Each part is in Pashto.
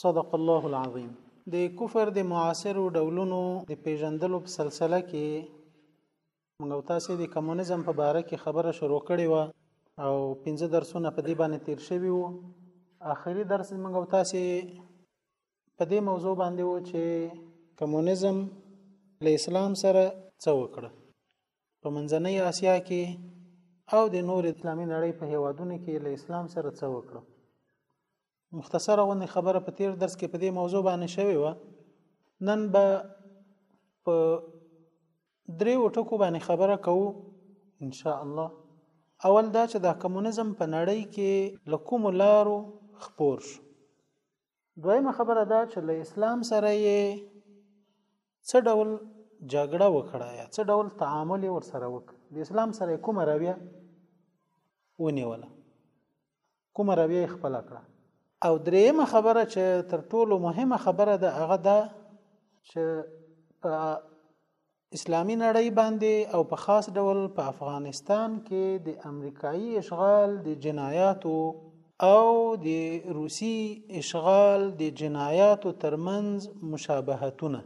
صدق الله العظیم د کفر د معاصرو ډولونو د پیژندلو په سلسله کې موږ تاسو د کمونیزم په باره کې خبره شروع کړې و او پنځه درسونه په دې باندې تیر شوي وو آخري درس موږ تاسو په دې موضوع باندې و چې کمونیزم له اسلام سره څه وکړه په منځنۍ آسیا کې او د نور اسلامي نړۍ په هیوادونو کې له اسلام سره څه وکړه مختصره غونې خبره په تیر درس کې په دې موضوع باندې شوې و نن به په درې وټکو باندې خبره کوو ان شاء الله اول دا چې دا کمونیزم په نړۍ کې لکوم لارو خپور شو دویمه خبره دا چې له اسلام سره یې څه ډول جګړه وکړه یا څه ډول تعامل ور سره وک د اسلام سره کومه رویه ونیوله کومه رویه خپل کړه او دریمه خبره چې تر ټولو مهمه خبره ده هغه ده چې په اسلامی نړۍ باندې او په خاص ډول په افغانستان کې د امریکایي اشغال د جنایاتو او د روسی اشغال د جنایاتو ترمنځ مشابهتونه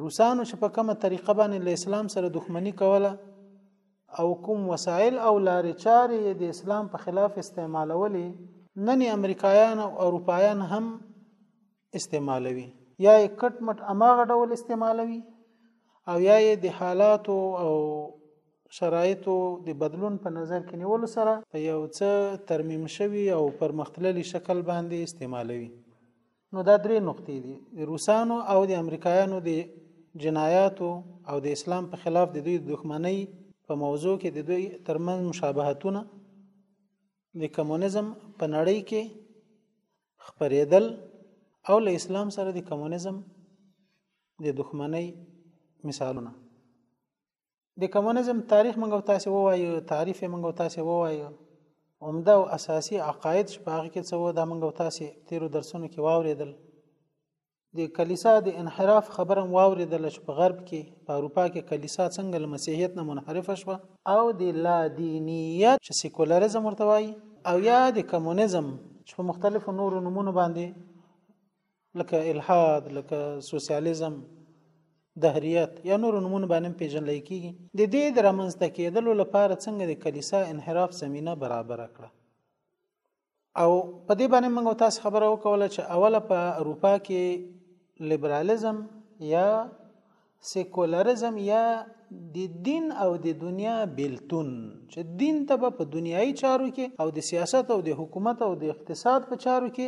روسانو چې په کومه طریقه باندې له اسلام سره دښمنی کوله او کوم وسایل او لارې چارې د اسلام په خلاف استعمالولې نن امریکایان او اروپایان هم استعمالوي یا یې کټ مټ اماغه ډول استعمالوي او یا یې د حالاتو او شرایطو د بدلون په نظر کې نیولو سره په یو څه ترمیم شوی او پرمختللی شکل باندې استعمالوي نو دا درې نقطې دي د روسانو او د امریکایانو د جنایاتو او د اسلام په خلاف د دوی دښمنۍ په موضوع کې د دوی ترمنځ مشابهتونه د کمونیزم په نړۍ کې خبرېدل او له اسلام سره د کمونیزم د دښمنۍ مثالونه د کمونیزم تاریخ موږ تاسو ووایو تعریف موږ تاسو ووایو عمده او اساسي عقاید شپږ کې څو د موږ تاسو تیرو درسونو کې واورېدل د کلیسا د انحراف خبره هم واورېدل چې په غرب کې په اروپا کې کلیسا څنګه له مسیحیت نه منحرفه شوه او د لا دینیت چې سیکولریزم ورته وایي او یا د کمونیزم چې په مختلفو نورو نومونو باندې لکه الحاد لکه سوسیالیزم دهریت یا نورو نومونو باندې پیژندل کیږي د دې د رامنځته کېدلو لپاره څنګه د کلیسا انحراف زمينه برابره کړه او په دې باندې موږ تاسو خبره وکوله چې اوله په اروپا کې لیبرالیزم یا سیکولریزم یا د دین او د دنیا بیلتون چې دین ته په دنیایي چارو کې او د سیاست او د حکومت او د اقتصاد په چارو کې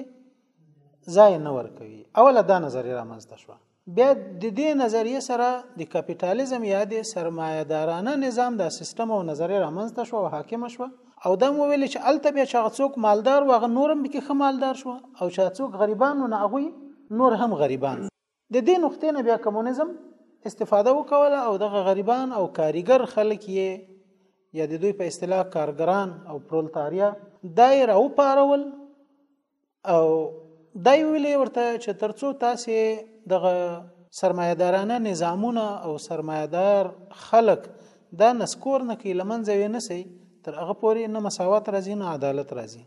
ځای نه ورکوي اوله دا نظریه رامنځته شوه بیا د دې نظریې سره د کپیټالیزم یا د سرمایه دارانه نظام دا سیستم او نظریه رامنځته شو او حاکم شو او دا مو ویل چې الته بیا چې څوک مالدار واغ نورم به کې خمالدار شو او چې څوک غریبان نو هغه نور هم غریبان د دې نقطې نه بیا کمونیزم استفاده وکوله او دغه غریبان او کاریګر خلک یې یا د دوی په اصطلاح کارګران او پرولتاریا دای راو پارول او دا ویلې ورته چې ترڅو تاسو دغه سرمایدارانه نظامونه او سرمایدار خلک دا نسکور نه کوي لمنځه وي نه سي تر هغه پورې نه مساوات راځي نه عدالت راځي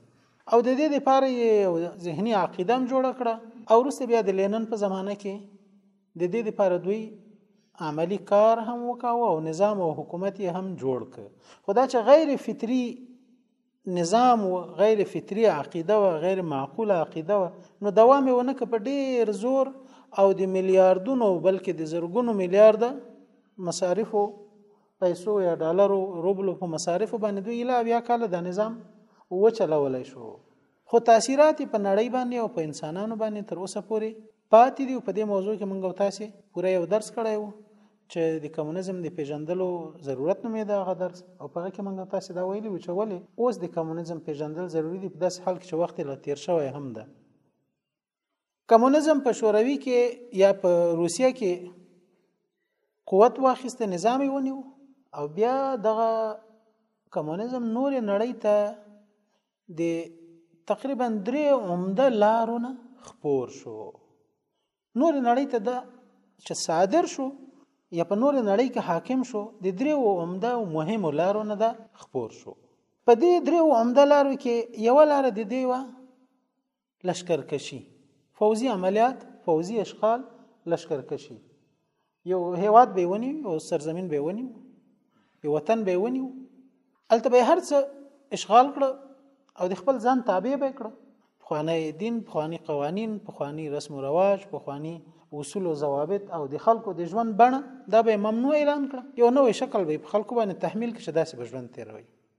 او د دې لپاره یې ذهني عقیده هم جوړ کړه او وروسته بیا د لینن په زمانه کې د دې لپاره دوی عملی کار هم وکاوه او نظام او حکومت یې هم جوړ ک خدا چې غیر فطری نظام و غیر فطری عقیده و غیر معقول عقیده و نو دوام و نه که په ډیر زور او د میلیارډونو بلکې د زرګونو میلیارډ مصارفو پیسو یا ډالرو روبلو په مصارفو باندې دوی لا بیا کال د نظام و چلولای شو خو تاثیرات په نړۍ باندې او په انسانانو باندې تر اوسه پورې پاتې دی په دې موضوع کې موږ تاسو پوره یو درس کړی وو چې د کمونیزم د پیژندلو ضرورت نومېده هغه درس او په هغه کې موږ تاسو دا ویلي و چې ولې اوس د کمونیزم پیژندل ضروری دي په داسې حال کې چې وخت لا تیر شوی هم ده کمونیزم په شوروي کې یا په روسیه کې قوت واخیست نظام یې ونیو او بیا دغه کمونیزم نور نړۍ ته د تقریبا درې عمده لارونه خپور شو نور نړۍ ته دا چې صادر شو یا په نور نړۍ کې حاکم شو د دریو عمده او مهمو لارو نه دا خپور شو په دې دریو عمده لارو کې یو لار د دی و لشکرکشي فوزي عملیات فوزي اشغال لشکرکشي یو هیواد به ونی او سرزمین به ونی یو وطن به ونی الته به هرڅ اشغال کړ او د خپل ځان تابع به کړ خوانی دین خوانی قوانین خوانی رسم و رواج خوانی اصول او ضوابط او د خلکو د ژوند بڼه دا به ممنوع اعلان کړ یو نوې شکل به په خلکو باندې تحمیل کړي چې داسې به ژوند تیروي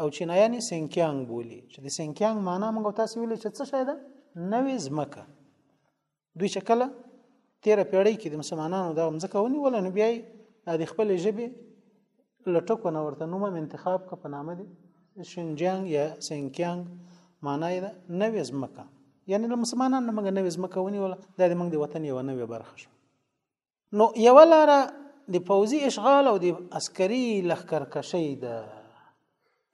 او چینایان یې سینکیانګ بولي چې د سینکیانګ معنا موږ تاسو ویل چې څه شی ده نوې ځمکه دوی چې کله تیره پیړۍ کې د مسلمانانو دا ځمکه ونیول نو بیا د خپل ژبې لټکو نه ورته نوم انتخاب ک په نامه دي شینجیانګ یا سینکیانګ معنا یې ده نوې ځمکه یعنی له مسلمانانو موږ نوې ځمکه ونیول دا د موږ د وطن یو نوې برخه شو نو یو لاره د پوزي اشغال او د عسکري لخرکشي د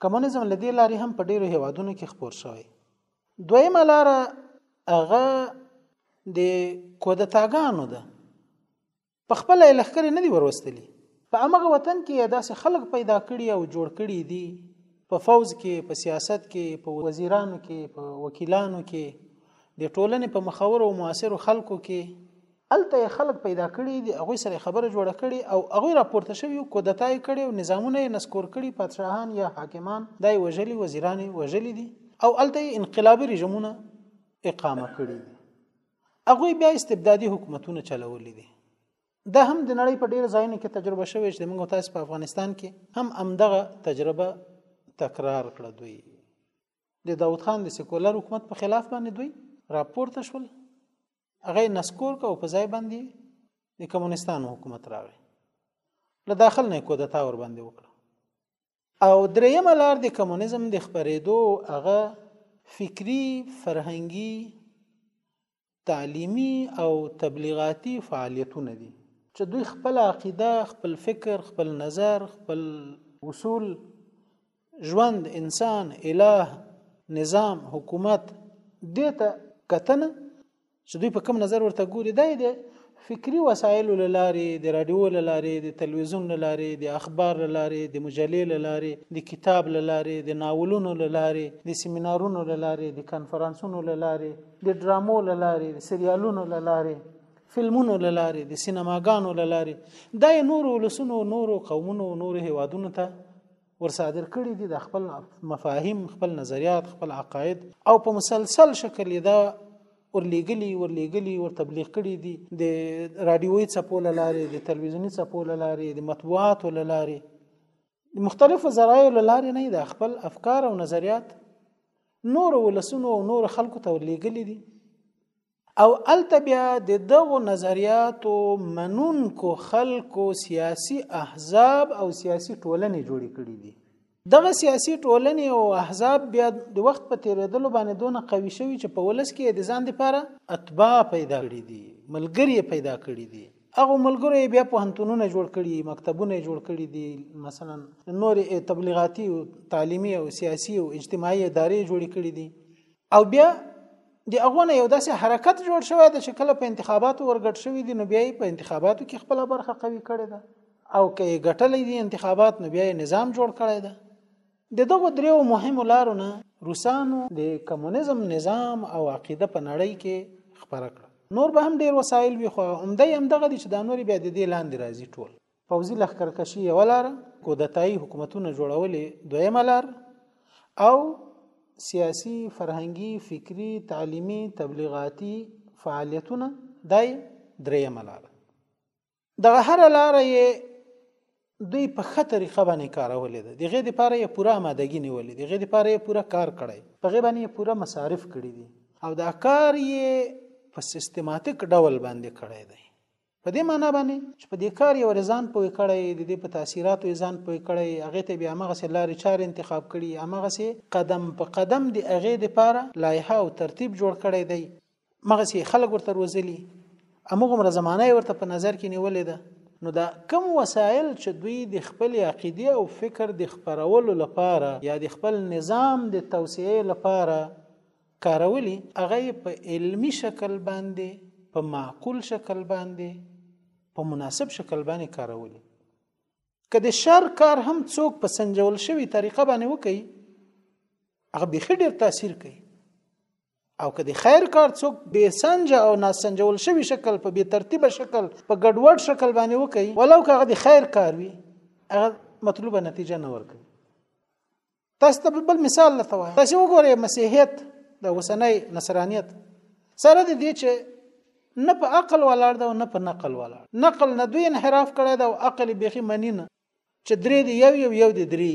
کمونیزم لدی لاري هم په ډیرو هیوادونو کې خپور شوی دویمه لاره هغه د کودتاګانو ده په خپل لخر نه دی وروستلی په امغه وطن کې داسې خلک پیدا کړي او جوړ کړي دي په فوج کې په سیاست کې په وزیرانو کې په وکیلانو کې د ټولنې په مخورو او موثرو خلکو کې الته یې خلک پیدا کړي دي هغوی سره خبره جوړه کړي او هغوی راپورته شوي او کودتا یې کړې او نظامونه یې نسکور کړي پادشاهان یا حاکمان دا یې وژلي وزیران یې وژلي دي او الته یې انقلابي رژیمونه اقامه کړي دي هغوی بیا استبدادي حکومتونه چلولي دي دا هم د نړۍ په ډېر ځایونو کې تجربه شوې چې موږ تاسو په افغانستان کې هم همدغه تجربه تکرار کړه دوی د داود خان د سیکولر حکومت په خلاف باندې دوی راپورته شول هغه نسکور کو په ځای باندې د کمونستانو حکومت راغی له داخل نه کودتا ور باندې وکړه او درېیمه لار د کمونیزم د خبرېدو هغه فکری فرهنګي تعلیمی او تبلیغاتي فعالیتونه دي چې دوی خپل عقیده خپل فکر خپل نظر خپل اصول ژوند انسان اله نظام حکومت دې ته کتنه چې دوی په کوم نظر ورته ګوري دا دی فکری وسایل لارې د رادیو لارې د تلویزیون لارې د اخبار لارې د مجلې لارې د کتاب لارې د ناولونو لارې د سیمینارونو لارې د کانفرنسونو لارې د ډرامو لارې د سریالونو لارې فلمونو لارې د سینماګانو لارې دا نور ولسونو نور قومونو نور هیوادونو ته ورصادر کړي دي د خپل مفاهیم خپل نظریات خپل عقاید او په مسلسل شکل دا ورلېګلي ورلېګلي ور تبلیغ کړي دي د رادیوي چپو لارې د تلویزیونی چپو لارې د مطبوعاتو لارې د مختلفو ذرایعو لارې نه د خپل افکار او نظریات نور ولسونو او نور خلکو ته ورلېګلي دي او الته بیا د دغو نظریاتو منونکو خلکو سیاسي احزاب او سیاسي ټولنې جوړې کړې دي دغه سیاسي ټولنې او احزاب بیا د وخت په تیریدلو باندې دونه قوي شوي چې په ولس کې د ځان لپاره اتباع پیدا کړي دي ملګری پیدا کړي دي هغه ملګرو بیا په هنتونونه جوړ کړي مکتبونه جوړ کړي دي مثلا نور تبلیغاتي او تعلیمي او سیاسي او اجتماعي ادارې جوړې کړي دي او بیا د هغه نه یو داسې حرکت جوړ شوی دی چې کله په انتخاباتو ورګټ شوی دی نو بیا په انتخاباتو کې خپل برخه قوي کړې ده او که یې ګټلې دي انتخابات نو بیا نظام جوړ کړی ده د دغه دریو مهمو لارو نه روسانو د کمونیزم نظام او عقیده په نړۍ کې خبره کړه نور به هم ډیر وسایل وي خو عمده هم دغه دي چې دا نور بیا د دې لاندې راځي ټول پوځي لښکرکشي یو لار کودتایي حکومتونه جوړول دویم لار او سیاسي فرهنګي فکری تعلیمي تبلیغاتي فعالیتونه دای دریم لار دغه هر لار یې دوی په ښه طریقه باندې کارولې ده دغه د پاره یې پوره آمادګی نیولې دغه د پاره یې پوره کار کړی په غي باندې پوره مصارف کړی دي او دا کار یې په سیستماتیک ډول باندې کړی دی په دې معنی باندې چې په دې کار یې ورې ځان پوه کړی د دې په تاثیراتو یې ځان پوه کړی هغه ته بیا هغه سه لارې چارې انتخاب کړي هغه سه قدم په قدم د هغه د پاره لایحه او ترتیب جوړ کړی دی مغه سه خلک ورته روزلي امغه مر زمانه ورته په نظر کې نیولې ده نو دا کم وسایل چې دوی د خپل عقیده او فکر د خبرولو لپاره یا د خپل نظام د توسعې لپاره کارولي هغه یې په علمي شکل باندې په معقول شکل باندې په مناسب شکل باندې کارولي که د شر کار هم څوک په سنجول شوی طریقه باندې وکړي هغه به ډیر تاثیر کوي او که د خیر کار څوک به سنج او ناسنجول شوی شکل په بی ترتیب شکل په ګډوډ شکل باندې وکړي ولو که هغه د خیر کار وي هغه مطلوبه نتیجه نه ورکوي تاسو ته بل مثال لته وایي تاسو وګورئ مسیحیت د وسنۍ نصرانیت سره د دې چې نه په عقل ولاړ ده او نه په نقل ولاړ نقل نه دوی انحراف کړی ده او عقل بيخي منی نه چې درې دی یو یو یو دی درې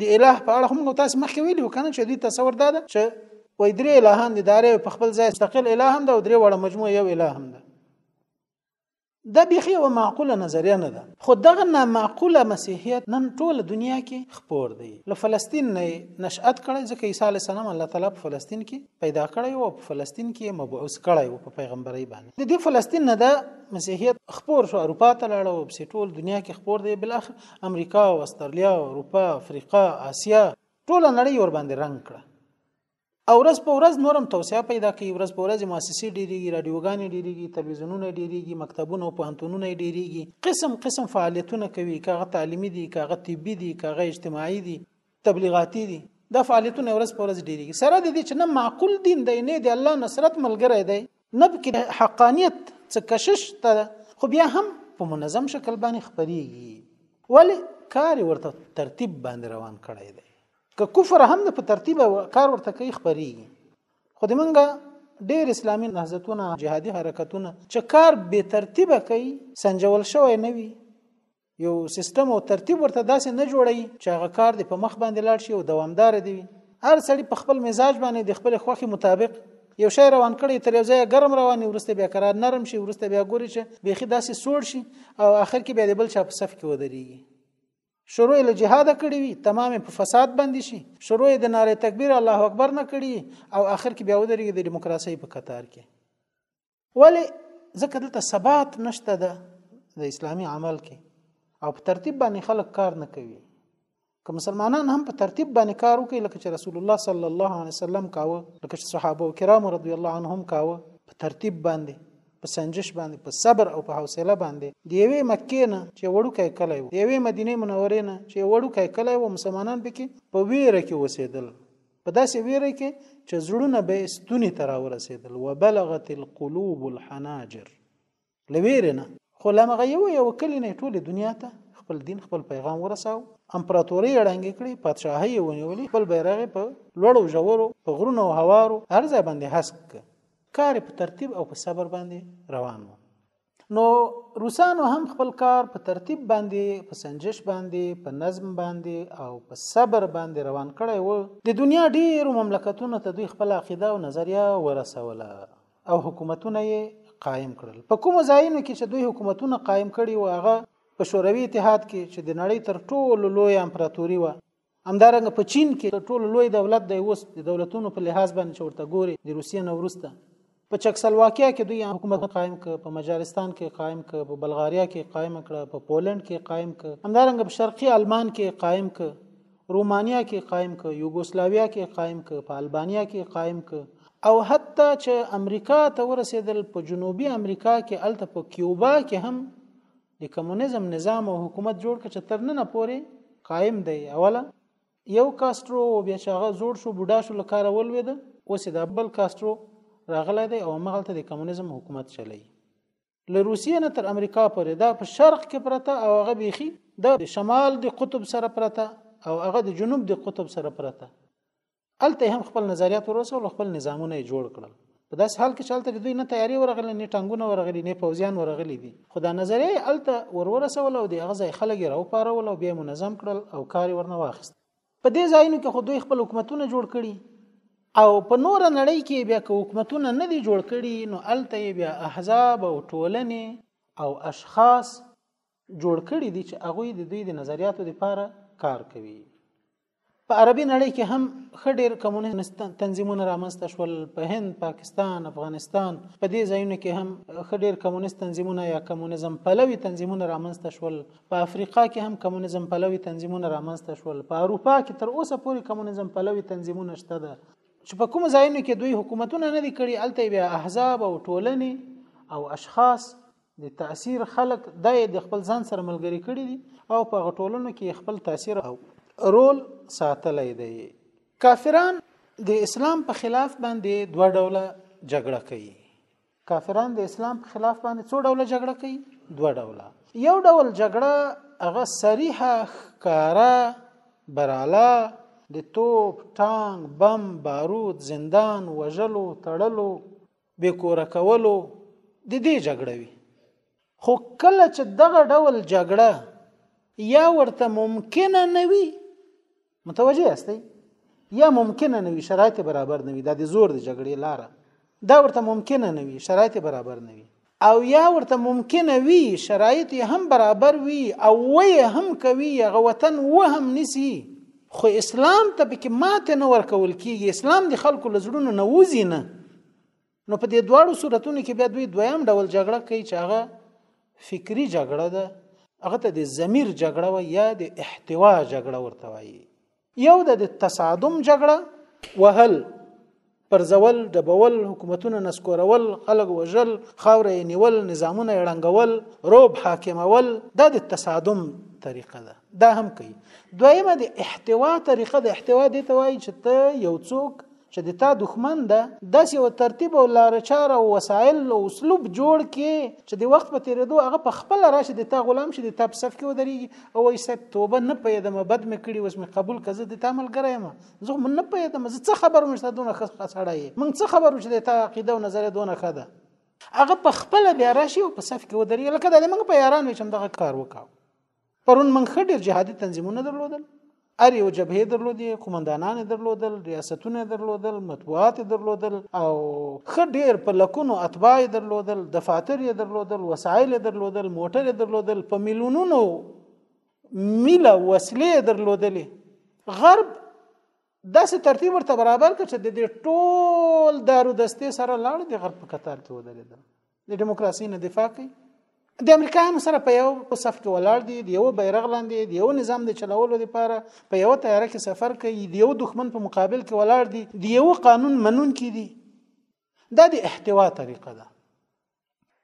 د الٰه په اړه هم تاسو مخکې ویلو کنه چې دوی تصور دا ده چې وای درې الهان دي دارې په خپل ځای مستقل الهام ده او درې وړه مجموعه یو الهام ده دا بیخي یوه معقوله نظریه نه ده خو دغه نامعقوله مسیحیت نن ټوله دنیا کې خپور دی له فلسطین نه نشأت کړی ځکه عیسی علیه السلام الله تعالی په فلسطین کې پیدا کړی او په فلسطین کې مبعوث کړی او په پیغمبرۍ باندې د دې فلسطین نه دا مسیحیت خپور شو اروپا ته لاړ او په ټول دنیا کې خپور دی بل اخر امریکا او استرالیا او اروپا افریقا آسیا ټوله نړۍ ور باندې رنگ کړه او ورځ په ورځ نورم توسعه پیدا کوي ورځ په ورځ مؤسسې ډیریږي رادیوګانې ډیریږي تلویزیونونه ډیریږي مکتبونه او پوهنتونونه ډیریږي قسم قسم فعالیتونه کوي کاغه تعلیمي دي کاغه طبي دي کاغه اجتماعي دي تبلیغاتي دي دا فعالیتونه ورځ په ورځ ډیریږي سره د دې چې نه معقول دین دی نه د الله نصرت ملګری دی نه پکې حقانیت څه کشش ته خو بیا هم په منظم شکل باندې خبريږي ولی کار ورته ترتیب باندې روان کړی دی که کفر هم نه په ترتیب کار ورته کوي خبريږي خو د منګه ډیر اسلامي نهضتونه جهادي حرکتونه چې کار به ترتیبه کوي سنجول شوی نه وي یو سیستم او ترتیب ورته داسې نه جوړي چې هغه کار د په مخ باندې لاړ شي او دوامدار دی هر سړی په خپل مزاج باندې د خپل خوخي مطابق یو شی روان کړي تر یو ځای ګرم رواني ورسته بیا قرار نرم شي ورسته بیا ګوري چې بیخي داسې سوړ شي او اخر کې بیا د بل چا په صف کې ودرېږي شروع له جهاد کړی وي تمام په فساد باندې شي شروع د ناره تکبیر الله اکبر نه کړی او اخر کې بیا ودرېږي د دیموکراسي په قطار کې ولی ځکه دلته ثبات نشته ده د اسلامی عمل کې او په ترتیب باندې خلک کار نه کوي که مسلمانان هم په ترتیب باندې کار وکړي لکه چې رسول الله صلی الله علیه وسلم کاوه لکه چې صحابه کرام رضی الله عنهم کاوه په ترتیب باندې په سنجش باندې په صبر او په حوصله باندې د یوې مکې نه چې وړوکی کلی و د یوې مدینه منورې نه چې وړوکی کلی و مسلمانان پکې په ویره کې اوسېدل په داسې ویره کې چې زړونه به ستونی تر ورسېدل وبلغت القلوب الحناجر لویره نه خو لمغه یو یو کلی نه ټوله دنیا ته خپل دین خپل پیغام ورساو امپراتوري اړنګ کړي پادشاهي ونیولې خپل بیرغ په لوړو ژورو په غرونو او هوارو هر ځای باندې هسک کار په ترتیب او په صبر باندې روان وو نو روسانو هم خپل کار په ترتیب باندې په سنجش باندې په نظم باندې او په صبر باندې روان کړی وو د دنیا ډیرو مملکتونو ته دوی خپل عقیده او نظریه ورسوله او حکومتونه یې قائم کړل په کوم ځایونو کې چې دوی حکومتونه قائم کړي و هغه په شوروي اتحاد کې چې د نړۍ تر ټولو لوی امپراتوري و همدارنګه په چین کې تر ټولو لوی دولت دی اوس د دولتونو په لحاظ باندې چې ورته ګوري د روسیې نه وروسته په چکسلواکیا کې دوی حکومت قائم ک په مجارستان کې قائم ک په بلغاریا کې قائم کړه په پولند کې قائم ک همدارنګه په شرقي آلمان کې قائم ک رومانیا کې قائم ک یوګوسلاویا کې قائم ک په البانیا کې قائم ک او حتی چې امریکا ته ورسېدل په جنوبي امریکا کې الته په کیوبا کې هم د کمونیزم نظام او حکومت جوړ کړ چې تر نن پورې قائم دی اوله یو کاسترو او بیا چې هغه جوړ شو بوډا شو لکاره ولوید اوس دا بل کاسترو راغلی دی او مغلته د کمونیزم حکومت چلی له روسیې نه تر امریکا پورې دا په شرق کې پرته او هغه بیخي د شمال د قطب سره پرته او هغه د جنوب د قطب سره پرته الته هم خپل نظریات ورسول خپل نظامونه یې جوړ کړل په داس حال کې چالت دوی نه تیاری ورغلی نه ټنګونه ورغلی نه پوزیان ورغلی دي خدا نظریه الته ورورسول او د غزا خلک راو پارول او بیا منظم کړل او کار ورنه واخیست په دې ځایونو کې خو دوی خپل حکومتونه جوړ کړي او په نور نړۍ کې بیا که حکومتونه نه دي جوړ کړي نو الته بیا احزاب او ټولنې او اشخاص جوړ کړي دي چې هغه د دوی د نظریاتو لپاره کار کوي په عربي نړۍ کې هم ښه ډېر کمونیست تنظیمونه رامنځته شول په هند پاکستان افغانستان په دې ځایونو کې هم ښه ډېر کمونیست تنظیمونه یا کمونیزم پلوي تنظیمونه رامنځته شول په افریقا کې هم کمونیزم پلوي تنظیمونه رامنځته شول په اروپا کې تر اوسه پورې کمونیزم پلوي تنظیمونه شته ده چې په کوم ځایونو کې دوی حکومتونه نه دي کړي الته بیا احزاب او ټولنې او اشخاص د تاثیر خلک د د خپل ځان سره ملګری کړي دي او په غټولونو کې خپل تاثیر او رول ساتلی دی کافران د اسلام په خلاف باندې دوه ډوله جګړه کوي کافران د اسلام په خلاف باندې څو ډوله جګړه کوي دوه ډوله یو ډول جګړه هغه صریحه ښکارا براله د توپ ټانګ بم بارود زندان وژلو تړلو به کور کولو د دې جګړه وي خو کله چې دغه ډول جګړه یا ورته ممکنه نه وي متوجه یاستئ یا ممکنه نه وي شرایط برابر نه وي دا د زور د جګړې لاره دا ورته ممکنه نه وي شرایط برابر نه وي او یا ورته ممکنه وي شرایط هم برابر وي او وی هم کوي هغه وطن و هم نسی خو اسلام ته پکې ماته نه ورکول کیږي اسلام د خلکو لزړونو نه وځي نه نو په دې دواړو صورتونو کې بیا دوی دویم ډول جګړه کوي چې هغه فکری جګړه ده هغه ته د ضمیر جګړه و یا د احتوا جګړه ورته وایي یو د تصادم جګړه وهل پرځول ډبول حکومتونه نسکورول خلک وژل خاوره نیول نظامونه اړنګول روب حاکمول دا د تصادم طریقه ده دا هم کوي دویمه د احتوا طریقه د احتوا د توای چې ته یو څوک چې د تا دښمن ده داسې یو ترتیب او لار چاره او وسایل او اسلوب جوړ کې چې د وخت په تیریدو هغه په خپل راشي د تا غلام شي د تا په صف کې ودرېږي او یې صاحب توبه نه پیدم بد مې کړی اوس مې قبول کزه د تا ملګری ما زه مون نه پېدم زه څه خبر مشته دونه خسته سړی مونږ څه خبر چې د تا عقیده او نظر دونه خده هغه په خپل بیا راشي او په صف کې ودرې لکه د مونږ په یاران وچم دغه کار وکاو پرون مونږ ډېر جهادي تنظیمونه درلودل ار یو جبهه درلودي قومندانان درلودل ریاستونه درلودل مطبوعات درلودل او خ ډیر په لکونو اتباع درلودل دفاتر درلودل وسایل درلودل موټر درلودل په میلیونونو میله وسلې درلودلې غرب داسې ترتیب ورته برابر کړ چې د دې ټول دارو دستې سره لاړ دي غرب په قطار کې ودرېدل د دیموکراسي نه دفاع کوي د امریکایانو سره په یو صف کې ولاړ دي د یو بیرغ لاندې د یو نظام د چلولو لپاره په یو تیاره کې سفر کوي د یو دښمن په مقابل کې ولاړ دي د یو قانون منون کې دي دا د احتوا طریقه ده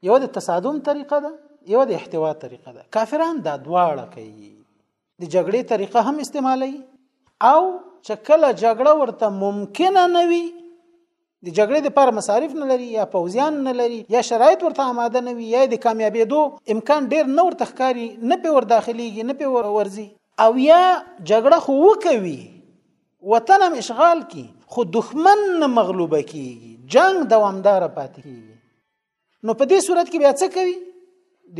یو د تصادم طریقه ده یو د احتوا طریقه ده کافران دا دواړه کوي د جګړې طریقه هم استعمالي او چې کله جګړه ورته ممکنه نه وي د جګړې د پر مصارف نه لري یا پوزیان نه لري یا شرایط ورته آماده نه وي یا د کامیابېدو امکان ډیر نه ورته ښکاری نه په ور داخليږي نه په ور ورزي او یا جګړه خو وکوي وطن هم اشغال کی خو دښمن نه مغلوبه کیږي جنگ دوامدار پاتې کیږي نو په دې صورت کې بیا څه کوي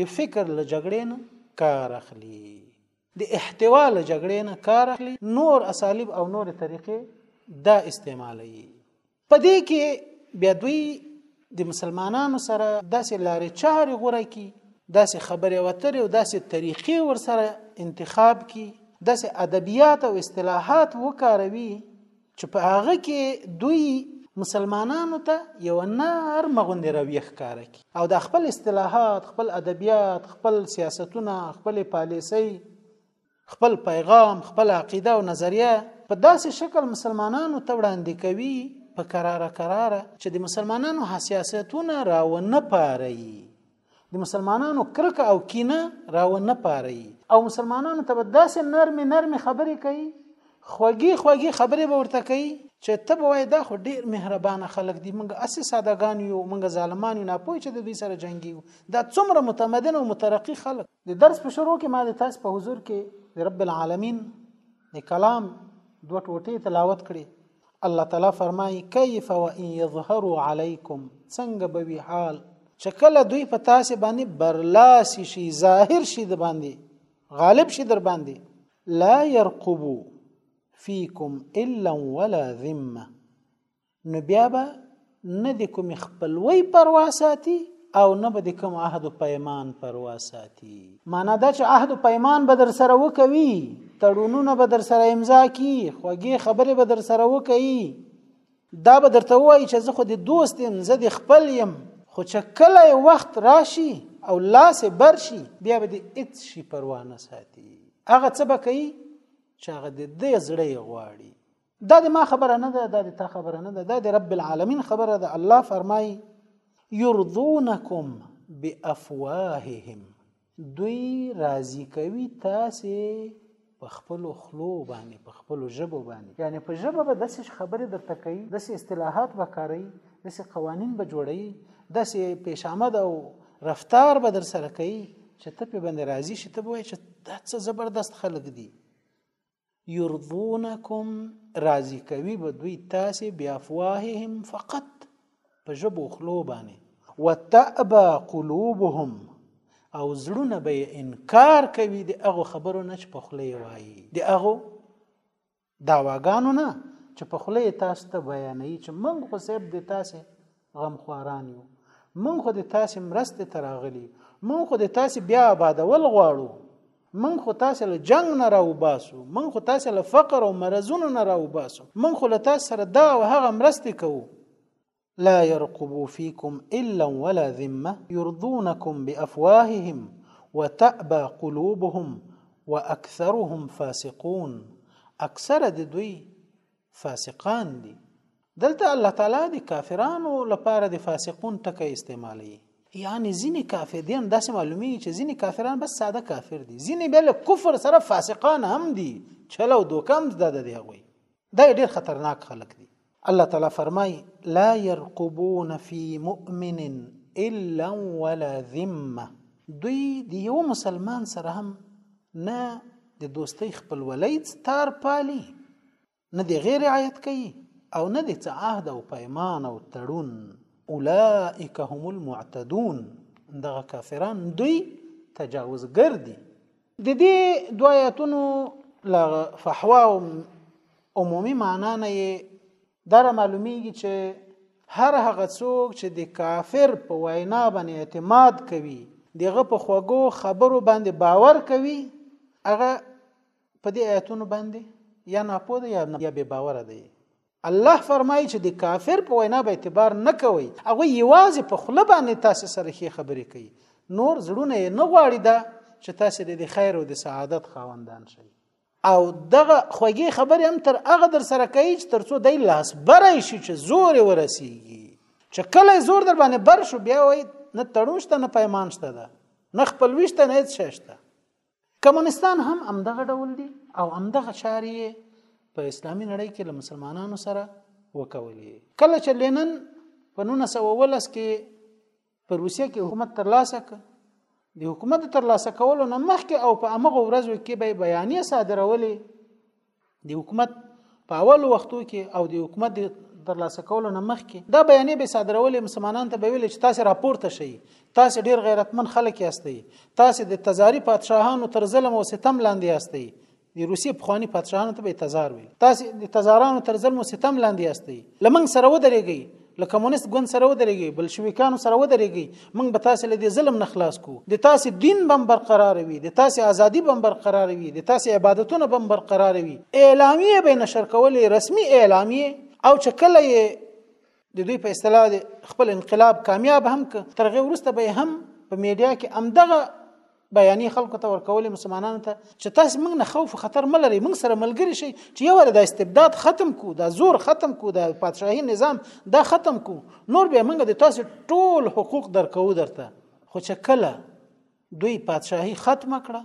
د فکر له جګړې نه کار اخلي د احتوا له جګړې نه کار اخلي نور اسالیب او نور طریقې دا استعمالوي په دې کې بیا دوی د مسلمانانو سره داسې لارې چارې غوره کی داسې خبرې وترې او داسې طریقې ورسره انتخاب کی داسې ادبیات او اصطلاحات وکاروي چې په هغه کې دوی مسلمانانو ته یو نرمه غوندې رویه ښکاره کی او د خپل اصطلاحات خپل ادبیات خپل سیاستونه خپل پالیسۍ خپل پیغام خپل عقیده او نظریه په داسې شکل مسلمانانو ته وړاندې کوي په قراره قراره چې د مسلمانانو حساسیتونه راونه پاره د مسلمانانو کرکه او کینه راونه پاره او مسلمانانو ته داسې نرمې نرمې خبرې کوي خوږی خوږی خبرې به ورته کوي چې ته به وای دا خو ډیر مهربانه خلک دي موږ اسې سادهګان یو موږ ظالمان یو نه پوه چې د دوی سره جنگي دا څومره متمدن او مترقي خلک د درس په شروع کې ما د تاسو په حضور کې د رب العالمین د کلام دوه ټوټې تلاوت کړې الله تعالی فرمایي کیف و ان یظهروا علیکم څنګه به وی حال چې کله دوی په تاسو باندې برلاس شي ظاهر شي د باندې غالب شي در باندې لا يرقبو فيكم الا ولا ذمه نو بیا به نه د کوم خپلوي پروا ساتي او نه به د کوم عهد او پیمان پروا ساتي معنا دا چې عهد او پیمان به در سره وکوي تړونونه به در سره امضا کی خوږې خبرې به در سره وکوي دا به درته وایي چې زه خو د دوست یم زه د خپل یم خو چې کله وخت راشي او لاس بر شي بیا به د هیڅ شي پروا نه ساتي هغه څه به کوي چې هغه د دې زړه غواړي دا د ما خبره نه ده دا د تا خبره نه ده دا د رب العالمین خبره ده الله فرمایي یرضونکم بافواههم دوی راضی کوي تاسو په خپل خلو باندې په خپل ژبه باندې یعنی په ژبه به داسې خبرې درته کوي داسې اصطلاحات به کاروي داسې قوانین به جوړوي داسې پیش آمد او رفتار به در سره کوي چې ته په باندې راضي شې ته به وایې چې دا څه زبردست خلک دي یرضونکم راضی کوي به دوی تاسې بیافواههم فقط په ژبو خلو باندې وتأبا قلوبهم او زړونه به انکار کوي د هغه خبرو نه چې په خوله وایي د هغه داواګانو نه چې په خوله تاسو ته بیانوي چې موږ خو صاحب د تاسې غمخواران یو مونږ خو د تاسو مرستې ته راغلي مونږ خو د تاسو بیا آبادول غواړو من خو تاسو له جنگ نه راوباسو من خو تاسو له فقر او مرزونو نه راوباسو من خو له تاسو سره دا او هغه مرستې کوو لا يرقبوا فيكم إلا ولا ذمة يرضونكم بأفواههم وتأبى قلوبهم وأكثرهم فاسقون أكثر د دوی فاسقان دي دلته الله تعالی د کافرانو لپاره د فاسقون ټکی استعمالوي یعنی ځینې کافر دي داسې معلومیږي چې ځینې کافران بس ساده کافر دي ځینې بل کفر سره فاسقان هم دي چلو دوکم زده ده دی هغوی دا ډېر خطرناک خلک دي الله تعالی فرمای لا يرقبون في مؤمن الا ولا ذمه دوی د یو مسلمان سره هم نه د دوستۍ خپلولۍ ستار پالي نه دی غیر رعایت کوي او نه دی څه عهد او پیمان او تړون اولئک هم المعتدون دغه کافران دوی تجاوزګر دي د دې دوه آیاتونو له فحوا او عمومي معنا نه یې دا معلومیږي چې هر هغه څوک چې د کافر په وینا باندې اعتماد کوي دغه په خوګو خبرو باندې باور کوي هغه په دې آیتونو باندې یا ناپوه دی یا بې باوره دی الله فرمایي چې د کافر په وینا به اعتبار نه کوي هغه یوازې په خوله باندې تاسو سره ښې خبرې کوي نور زړونه یې نه غواړي دا چې تاسو د خیر او د سعادت خاوندان شئ او دغه خوږې خبرې هم تر هغه در سره کوي چې ترڅو دی لاس برای شي چې زور ورسیږي چې کله زور در باندې بر شو بیا وای نه تړون شته نه پیمان شته ده نه خپلوي شته نه هیڅ شته کمونستان هم همدغه ډول دي او همدغه چارې په اسلامي نړۍ کې له مسلمانانو سره وکولې کله چې لینن په 1919 کې په روسیه کې حکومت ترلاسه کړ د حکومت ترلاسه کولو نه مخکې او په هغه ورځو کې به بیانیه صادرولې د حکومت په اول وختو کې او د حکومت د ترلاسه کولو نه مخکې دا بیانې به صادرولې مسلمانان ته به ویل چې تاسو راپورته شئ تاسو ډیر غیرتمن خلک یاستئ تاسو د تزاری پادشاهانو تر ظلم او ستم لاندې یاستئ د روسیې پخوانی پادشاهانو ته به تزار ویل تاسو د تزارانو تر ظلم او ستم لاندې یاستئ لمن سره ودرېږئ له کمونیست ګوند سره ودرېږي بلشویکانو سره ودرېږي موږ به تاسو له دې ظلم نه خلاص کو د تاسو دین بم برقرار وي د تاسو ازادي بم برقرار وي د تاسو عبادتونه بم برقرار وي اعلامیه به نشر کولې رسمي اعلامیه او چې کله یې د دوی په اصطلاح خپل انقلاب کامیاب هم ک ترغه ورسته به هم په میډیا کې امدغه بیانې خلکو ته ورکول مسلمانانو ته چې تاسو موږ نه خوف خطر ملري موږ سره ملګری شي چې یو د استبداد ختم کو د زور ختم کو د پادشاهي نظام دا ختم کو نور به موږ د تاسو ټول حقوق درکو درته خو چې کله دوی پادشاهي ختم کړه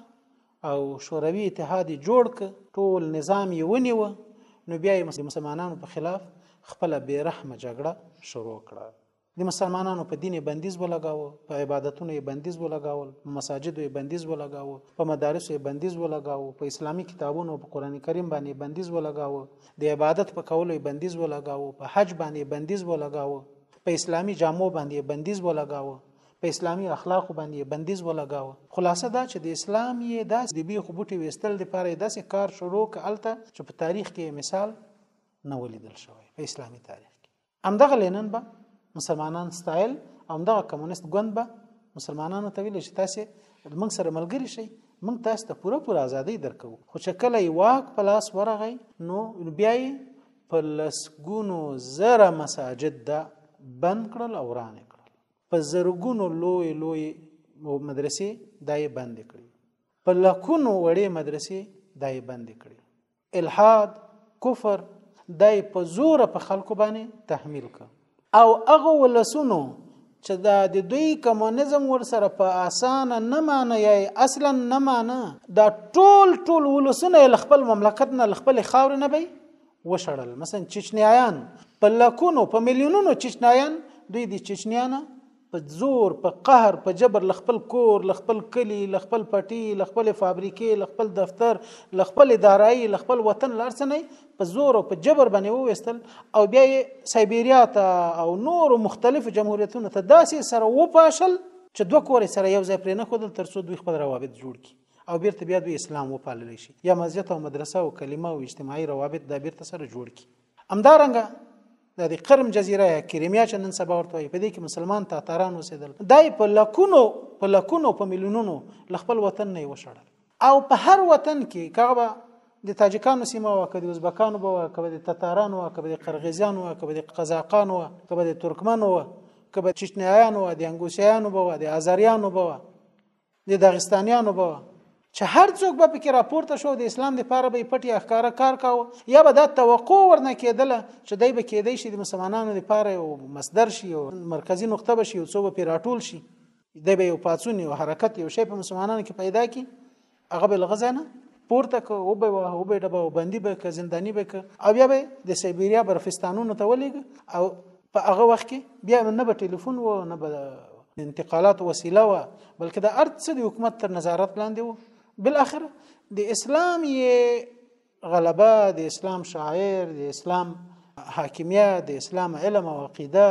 او شوروي اتحاد جوړ ک ټول نظام یې ونیو نو بیا یې مسلمانانو په خلاف خپل بیرحمه جګړه شروع کړه د مسلمانانو په دین یې بندیز ولګاوه په عبادتونو یې بندیز ولګاول په مساجدو یې بندیز ولګاوه په مدارسو یې بندیز ولګاوه په اسلامي کتابونو او په قرآن کریم باندې بندیز ولګاوه د عبادت په کولو یې بندیز ولګاوه په حج باندې بندیز ولګاوه په اسلامي جامو باندې بندیز ولګاوه په اسلامي اخلاقو باندې بندیز ولګاوه خلاصه دا چې د اسلام یې داس د بی خوبټي وستل د پاره داسې کار شروع کالته چې په تاریخ کې مثال نه ولیدل شوی په اسلامي تاریخ همدغه لینن به مسلمانان ستایل او همدغه کمونیست ګوند به مسلمانانو ته ویل چې تاسو موږ سره ملګری شئ موږ تاسو ته پوره پوره ازادي درکو خو چې کله یې واک په لاس ورغی نو بیا یې په لسګونو زره مساجد دا بند کړل او وران کړل په زرګونو لوی لوی مدرسې دای بند کړې په لکونو وړې مدرسې دای بند کړې الحاد کفر دای په زور په خلکو باندې تحمیل ک او هغه ولسونو چې دا د دوی کمونیزم ورسره په اسانه نه معنی یا اصلا نه معنی دا ټول ټول ولسونه خپل مملکت نه خپل خاور نه بي وشړل مثلا چچنیایان په لکونو په میلیونونو چچنیایان دوی د چچنیانه په زور، په قهر، په جبر له خپل کور، له خپل کلي، له خپل پټي، له خپلې فابریکې، له خپل دفتر، له خپلې دارایۍ، له خپل وطن، له هر څه نه یې په زور او په جبر باندې وویستل او بیا یې سایبیریا ته او نورو مختلفو جمهوریتونو ته داسې سره وپاشل چې دوه کورې سره یو ځای پرې نه ښودل تر څو دوی خپل روابط جوړ کړي او بیرته بیا دوی اسلام وپاللی شي یا مزیت او مدرسه او کلمه او اجتماعي روابط دا بیرته سره جوړ کړي همدارنګه د دې قرم جزیره یا کریمیا چې نن سبا ورته وي په دې کې مسلمان تاتاران اوسېدل دای په لکونو په لکونو په میلیونونو لخپل وطن نه وشړل او په هر وطن کې کغه د تاجکانو سیمه وا کړي ازبکانو به وا کړي د تتارانو وا کړي د قرغیزانو وا کړي د قزاقانو وا کړي د ترکمنو وا کړي چچنیانو وا د انګوسیانو به وا د ازریانو به وا د داغستانیانو به چې هر څوک به پکې راپورته شو د اسلام د پاره به پټي اخکارا کار کاوه یا به دا توقع ورنه کېدل چې دای به کېدای شي د مسلمانانو د پاره یو مصدر شي او مرکزی نقطه به شي او څو به راټول شي د به یو پاتون یو حرکت یو شی په مسلمانانو کې پیدا کی هغه بل غزنه پورته که او به او به ډبه او بندي به که زنداني به که او بیا به د سیبیریا برفستانونو ته ولېږ او په هغه وخت کې بیا نه به ټلیفون و نه به انتقالات وسیله و بلکې د ارت څه د حکومت تر نظارت لاندې و بل اخر د اسلام یې غلبه د اسلام شاعر د اسلام حاکمیت د اسلام علم او عقیده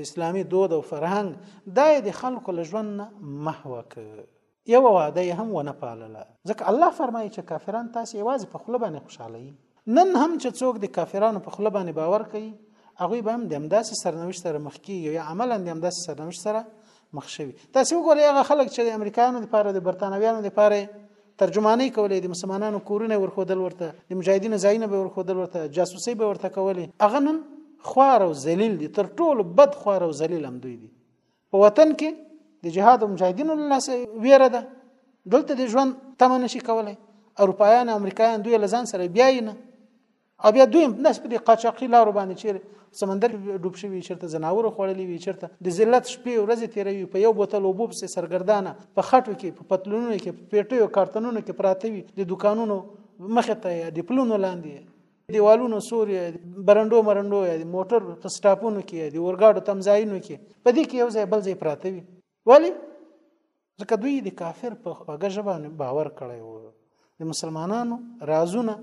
اسلامی دود او فرهنګ دا د خلکو له ژوند محو ک یو وعده یې هم ونه پالله ځکه الله فرمایي چې کافران تاسو یوازې په خوله باندې خوشاله یي نن هم چې څوک د کافرانو په خوله باندې باور کوي هغه به هم د همداسې سرنوشت سره مخ کیږي یا عملا د همداسې سرنوشت سره مخ شوي تاسو وګورئ هغه خلک چې د امریکایانو لپاره د برتانویانو لپاره ترجمانۍ کولې د مسلمانانو کورونه ورخودل ورته د مجاهدینو ځایونه به ورخودل ورته جاسوسي به ورته کولې هغه نن خوار او ذلیل دي تر ټولو بد خوار او ذلیل هم دوی دي په وطن کې د جهاد او مجاهدینو له لاسه ویره ده دلته د ژوند تمه نشي کولای اروپایان او امریکایان دوی لزان سره بیاي نه او بیا دوی نس په دې قاچاقي لارو باندې چیرې سمندر ډوب شوی چیرته زناور خوړلې وي چیرته د ذلت شپې ورځې تیروي په یو بوتل وبو سه سرګردانه په خټو کې په پتلونونو کې په پیټیو کارتنونو کې پراته وي د دکانونو مخه ته یا د پلونو لاندې دیوالونو سور یا برندو مرندو یا موټر په سټاپونو کې یا د اورګاډو تمځایونو کې په دې کې یو ځای بل ځای پراته وي ولی ځکه دوی د کافر په خوږه ژبه باور کړی وو د مسلمانانو رازونه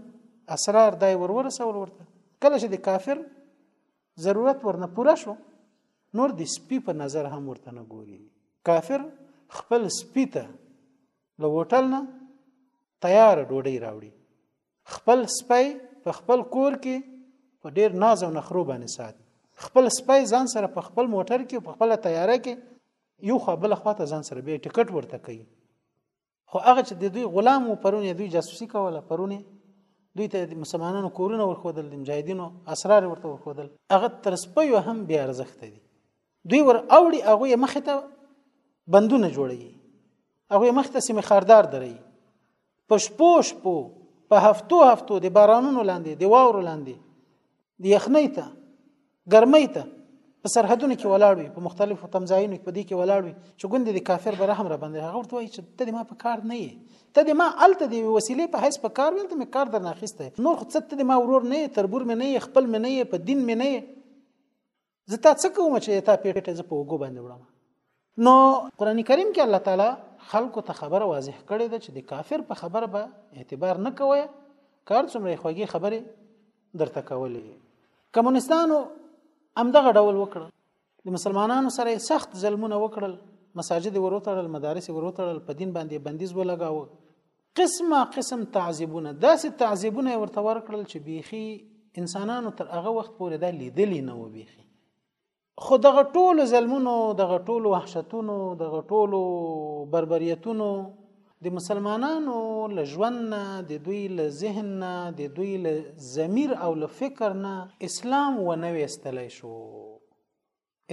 اسرار دای ورورسول ورته کله چې د کافر ضرورت ورنه پوره شو نور د سپی په نظر هم ورته نه ګوري کافر خپل سپی ته له هوټل نه تیار ډوډۍ راوړي خپل سپی په خپل کور کې په ډیر ناز او نخرو باندې ساتي خپل سپی ځان سره په خپل موټر کې په خپل تیاره کې یو خو بل خواته ځان سره به ټیکټ ورته کوي خو هغه چې د دوی غلام و پرونه دوی جاسوسي کوله پرونه دوی ته د مسلمانانو کورونه ورخودل د مجاهدینو اسرار ورته ورخودل هغه تر سپیو هم بیا ارزښت دي دوی ور اوړي هغه یې مخ ته بندونه جوړي هغه یې مخ ته سیمه خاردار دري په شپو شپو په هفتو هفتو د بارانونو لاندې د واورو لاندې د یخنۍ ته ګرمۍ ته په سرحدونو کې ولاړ وي په مختلفو تمځایونو کې په دې کې ولاړ وي چې ګوند د کافر به رحم را باندې هغه ورته وایي چې ته د ما په کار نه یې ته د ما الته د وسیلې په حیث په کار ولته مې کار در نه اخیسته نور خو څه ته د ما ورور نه یې تربور مې نه یې خپل مې نه یې په دین مې نه یې زه تا څه کوم چې تا پیټه زه په وګو باندې وړم نو قران کریم کې الله تعالی خلکو ته خبره واضح کړې ده چې د کافر په خبره به اعتبار نه کوی کار څومره خوږی خبره درته کولې کمونستانو همدغه ډول وکړل د مسلمانانو سره سخت ظلمونه وکړل مساجد وروتړل مدارس وروتړل په دین باندې بندیز ولګاوه قسمه قسم تعذيبونه داسې تعذيبونه ورته ورکړل چې بيخي انسانانو تر هغه وخت پورې دا لیدلی نه و بيخي خو دغه ټولو ظلمونو دغه ټولو وحشتونو دغه ټولو بربریتونو د مسلمانانو له ژوند نه د دوی له ذهن نه د دوی له ضمیر او له فکر نه اسلام و نه ویستلی شو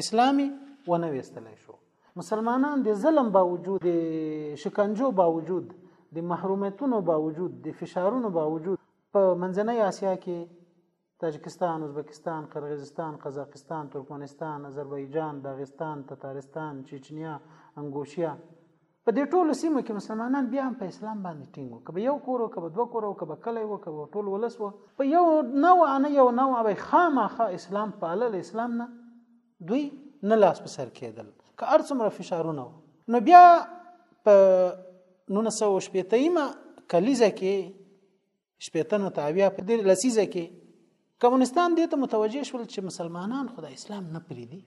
اسلامي ونه وستل شو مسلمانان د ظلم باوجود د شکنجو باوجود د محرومیتونو باوجود د فشارونو باوجود په منځنۍ آسیا کې تاجکستان، ازبکستان، قرغیزستان، قزاقستان، ترکمنستان، آذربایجان، داغستان، تتارستان، چچنیا، انګوشیا په دې ټولو سیمو کې مسلمانان بیا هم په اسلام باندې ټینګ وو که به یو کور و که به دوه کور و که به کلی و که به ټول ولس و په یو نوع نه یو نوع به خامخا اسلام پالل اسلام نه دوی نه لاس په سر کېدل که هر څومره فشارونه و نو بیا په 1915 کلیزه کې شپېتنو ته اویا په دې لسیزه کې کمونستان دې ته متوجه شول چې مسلمانان خو د اسلام نه پریدي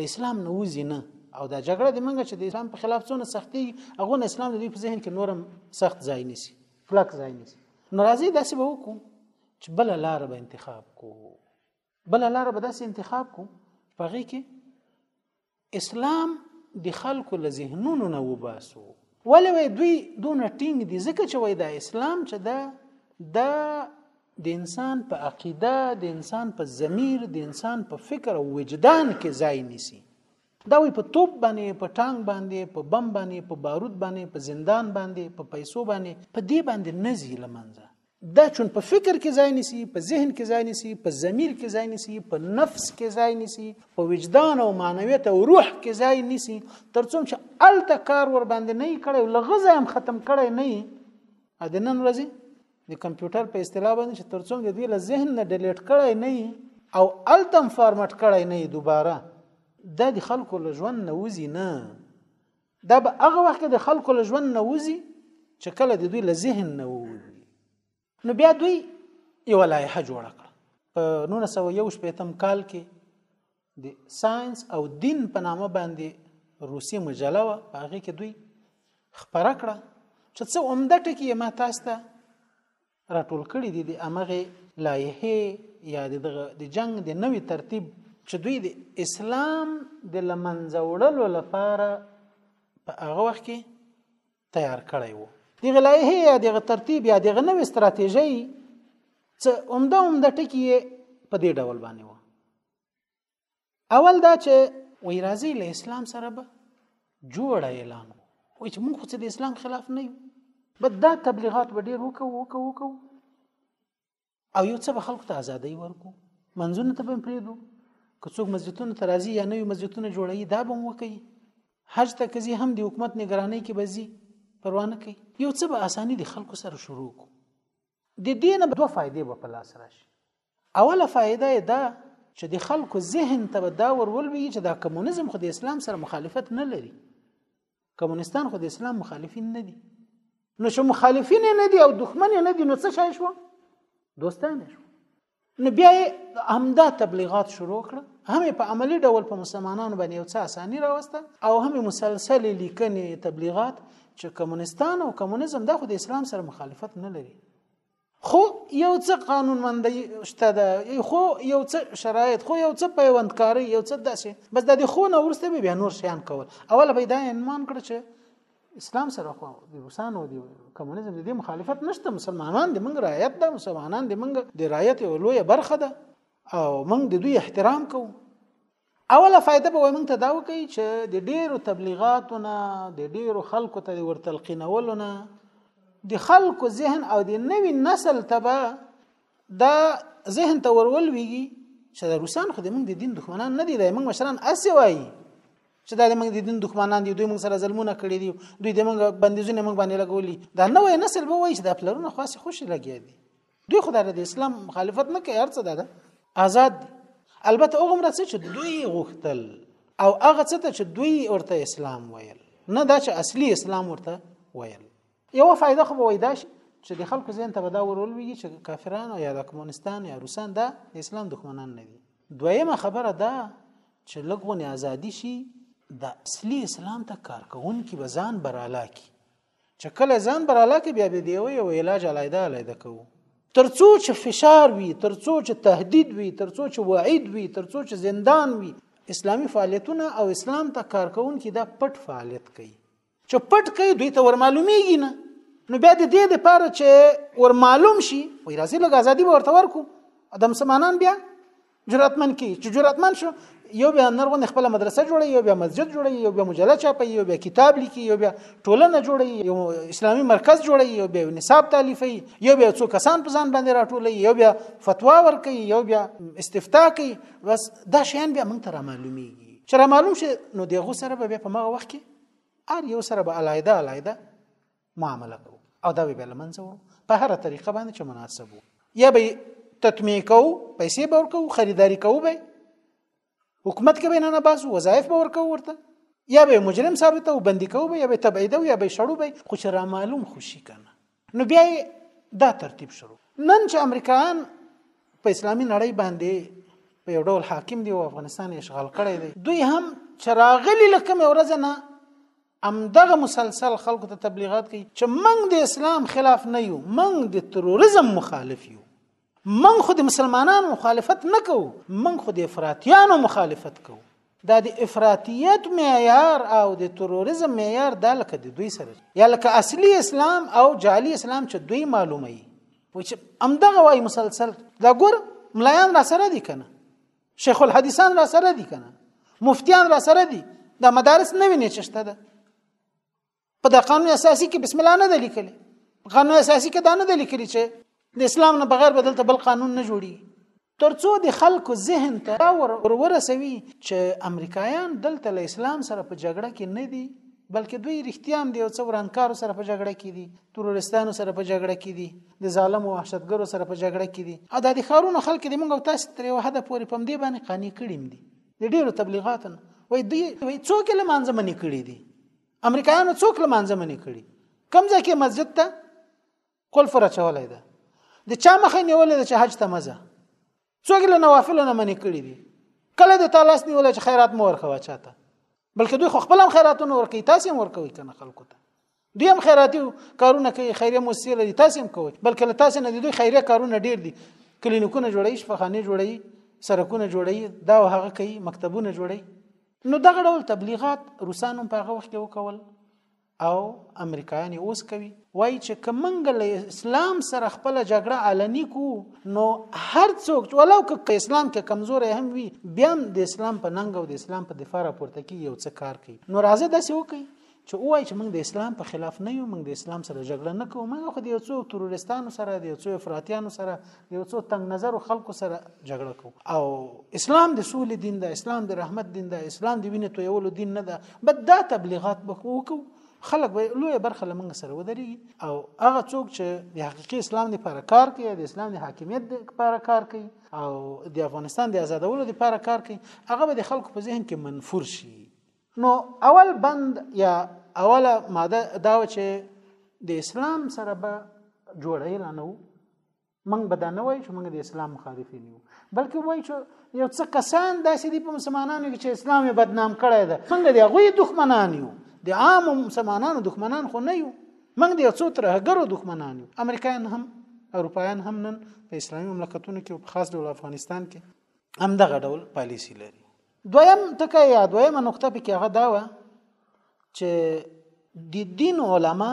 له اسلام نه وځي نه او دا جګړه د منګه چې د اسلام په خلاف څونه سختي هغه نه اسلام د دوی په ذهن کې نورم سخت ځای نیسي کلک ځای نیسي نو راځي داسې به وکړو چې بل لار به انتخاب کو بل لار به داسې انتخاب کو په غي کې اسلام د خلکو له ذهنونو نه وباسو ولې وای دوی دونه ټینګ دي ځکه چې وای دا اسلام چې دا د د انسان په عقیده د انسان په ضمیر د انسان په فکر او وجدان کې ځای نیسي دا وی په توپ باندې په ټانګ باندې په بم باندې په بارود باندې په زندان باندې په پیسو باندې په دې باندې نزي لمنځه دا چون په فکر کې ځای نیسی په ذهن کې ځای نیسی په ضمیر کې ځای نیسی په نفس کې ځای نیسی په وجدان او معنویت او روح کې ځای نیسی ترڅو چې الته کار ور باندې نه کړي لغزه هم ختم کړي نه ا د نن ورځې د کمپیوټر په اصطلاح باندې چې ترڅو د دې له ذهن نه ډیلیټ کړي نه او التم فارمټ کړي نه دوباره د خلکو له ژوند نه وځي نه دا به هغه وخت د خلکو له ژوند نه وځي چې کله د دوی له ذهن نه ووځي نو بیا دوی یو لایحه جوړه کړه په 1901 کال کې د ساينس او دین په نامه باندې روسي مجله و په هغه کې دوی خبره کړه چې څه عمده ټکی ما تاسو ته راټول کړي دي د امغه لایحې یا د دغه د جنگ د نوي ترتیب چې دوی د اسلام د لمنځه وړلو لپاره په هغه وخت کې تیار کړی وو دغه لایحه یا دغه ترتیب یا دغه نوې ستراتیژي څه عمده عمده ټکی په دې ډول باندې و اول دا چې وای راځي له اسلام سره به جوړه اعلان وای چې موږ خو د اسلام خلاف نه یو بس دا تبلیغات به ډیر وکړو وکړو وکړو او یو څه به خلکو ته ازادي ورکو منځونه ته به پریدو که څوک مسجدونه ته راځي یا نوې مسجدونه جوړوي دا به مو کوي حج ته کزي هم د حکومت نگرانۍ کې بزي پروانه کوي یو څه به اساني د خلکو سره شروع کو د دې نه دوه فائدې به په لاس راشي اوله فائده یې دا چې د خلکو ذهن ته به دا ورولوي چې دا کمونیزم خو د اسلام سره مخالفت نه لري کمونستان خو د اسلام مخالفین نه دي نو چې مخالفین نه دي او دښمن نه دي نو څه شای شو دوستان شو نو بیا همدا تبلیغات شروع کړ هم په عملی ډول په مسلمانانو باندې یو څه اسانی راوسته او هم مسلسل لیکنې تبلیغات چې کمونستان او کمونیزم د خو د اسلام سره مخالفت نه لري خو یو څه قانون مندي شته ده خو یو څه شرایط خو یو څه پیوندکاری یو څه داسې بس د دې خو نه ورسته به بیا نور شیان کول اول به دا انمان کړ چې اسلام سره خو د روسانو دی کمونیزم د دې مخالفت نشته مسلمانان د منګ رایت ده مسلمانان د منګ د رایت یو لوی برخه ده او منګ د دوی احترام کوو اوله فائده به موږ ته دا وکړي چې د ډیرو تبلیغاتو نه د ډیرو خلکو ته د ورتلقینولو نه د خلکو ذهن او د نوي نسل ته به دا ذهن ته ورول ویږي چې د روسان خو د موږ د دین دښمنان نه دي د موږ مشران اسې وایي چې دا د موږ د دین دښمنان دي دوی موږ سره ظلمونه کړي دي دوی د موږ بندیزونه موږ باندې لګولي دا نوې نسل به وایي چې د پلرونو خاص خوشي لګیا دي دوی خدای د اسلام مخالفت نه کوي هرڅه ده آزاد دي البته هغه مرڅ چې دوی غوښتل او هغه څه ته چې دوی ورته اسلام ویل نه دا چې اصلي اسلام ورته ویل یو فائدہ خو وای دا چې د خلکو ذهن ته به دا ورول وي چې کافران او یا د کمونستان یا روسان دا د اسلام دښمنان نه دي دویمه خبره ده چې لګونه ازادي شي د اصلي اسلام ته کارکون کې بزان براله کې چې کله ځان براله کې بیا به دی یو یو علاج علایده علایده کوو ترڅو چې فشار وي ترڅو چې تهدید وي ترڅو چې وعید وي ترڅو چې زندان وي اسلامی فعالیتونه او اسلام ته کارکونکي دا پټ فعالیت کوي چې پټ کوي دوی ته ورمعلومیږي نه نو بیا د دې لپاره چې ورمعلوم شي وای راځي لږ ازادي به ورته ورکو ادم سمانان بیا جرأتمن کی چې جرأتمن شو یو بیا نرغون خپل مدرسه جوړي یو بیا مسجد جوړي یو بیا مجله چاپي یو بیا کتاب لیکي یو بیا ټولنه جوړي یو اسلامي مرکز جوړي یو بیا نصاب تالیفي یو بیا څو کسان په ځان باندې راټولي یو بیا فتوا ورکي یو بیا استفتاء کوي بس دا شیان بیا موږ ته معلومیږي چې را معلوم شي نو دغه سره به په مغه وخت کې ار یو سره به علایده علایده معامله کو او دا به له منځه وړو په هر طریقه باندې چې مناسب وو یا به تطمیع کو پیسې به ورکو خریداري کو به حکومت کې به نه نه باز وظایف به ورکو ورته یا به مجرم ثابت او بندي کو به یا به تبعید او یا به شړو به خو چې را معلوم خوشي کنه نو بیا دا ترتیب شروع نن چې امریکایان په اسلامي نړۍ باندې په یو ډول حاکم دی او افغانستان یې اشغال کړی دی دوی هم چې راغلي لکه مې ورځ نه ام دغه مسلسل خلکو ته تبلیغات کوي چې موږ د اسلام خلاف نه یو موږ د تروریزم مخالف یو موږ خو د مسلمانانو مخالفت نه کوو موږ خو د افراطیانو مخالفت کوو دا د افراطیت معیار او د تروریزم معیار دا لکه د دوی سره یا لکه اصلي اسلام او جعلي اسلام چې دوی معلومه وي چې امدغه وای مسلسل دا ګور ملایان را سره دي کنه شیخ الحدیثان را سره دي کنه مفتیان را سره دي دا مدارس نه ویني چشته ده په د قانون اساسي کې بسم الله نه ده لیکلي قانون اساسي کې دا نه ده لیکلي چې د اسلام نه بغیر بدلته بل قانون نه جوړي ترڅو د خلکو ذهن ته ور ورسوي چې امریکایان دلته له اسلام سره په جګړه کې نه دي بلکې دوی رښتیا هم د یو څو ورانکارو سره په جګړه کې دي تروریستانو سره په جګړه کې دي د ظالم او وحشتګرو سره په جګړه کې دي او د ښارونو خلک د موږ او تاسو تر یو حد پورې پم دی باندې قانع کړیم دي د ډیرو تبلیغاتن وای دی وای څوک له مانځه منی کړی دي امریکایانو څوک له مانځه منی کړی کم ځکه مسجد ته کول فرچولای ده د چا مخه نیولې ده چې حج ته مزه څوک له نوافل نه منې کړی دي کله د تعالی سني ولې خیرات مو ورکوه چاته بلکې دوی خو خپل هم خیراتونه ورکوي تاسو هم ورکوي کنه خلکو ته دوی هم خیراتي کارونه کوي خیریه موسسې لري تاسو هم کوي بلکې له تاسو نه دوی خیریه کارونه ډیر دي کلینیکونه جوړوي شفاخانه جوړوي سرکونه جوړوي دا او هغه کوي مکتبونه جوړوي نو دغه ډول تبلیغات روسانو په هغه وخت کې وکول او امریکایان یې اوس کوي وایي چې که موږ له اسلام سره خپله جګړه علني کو نو هر څوک ولو که اسلام کې کمزوری هم وي بیا هم د اسلام په ننګ او د اسلام په دفاع راپورته کېږي یو څه کار کوي نو راځه داسې وکړي چې وایي چې موږ د اسلام په خلاف نه یو موږ د اسلام سره جګړه نه کوو موږ خو د یو څو تروریستانو سره د یو څو افراطیانو سره یو څو تنگ نظر خلکو سره جګړه کو او اسلام د سولې دین ده اسلام د رحمت دین ده اسلام د وینې تویولو دین نه ده بد دا تبلیغات وکړو خلک به لوی برخه لمنګ سره ودري او هغه څوک چې د حقيقي اسلام لپاره کار کوي د اسلام د حاکمیت لپاره کار کوي او د افغانستان د آزادولو لپاره کار کوي هغه به د خلکو په ذهن کې منفور شي نو اول بند یا اوله ماده دا چې د اسلام سره به جوړه اعلانو موږ به دا نه وایو چې موږ د اسلام مخالفین یو بلکې وایو چې یو څه کسان داسې دي په مسلمانانو کې چې اسلام یې بدنام کړی دی موږ د هغوی دښمنان یو د عام مسلمانانو دښمنان خو نه یو موږ د یو څو ترهګرو دښمنان یو امریکایان هم اروپایان هم نن په اسلامي مملکتونو کې په خاص ډول افغانستان کې همدغه ډول پالیسی لري دویم ټکی یا دویمه نقطه پکې هغه دا و چې د دین علما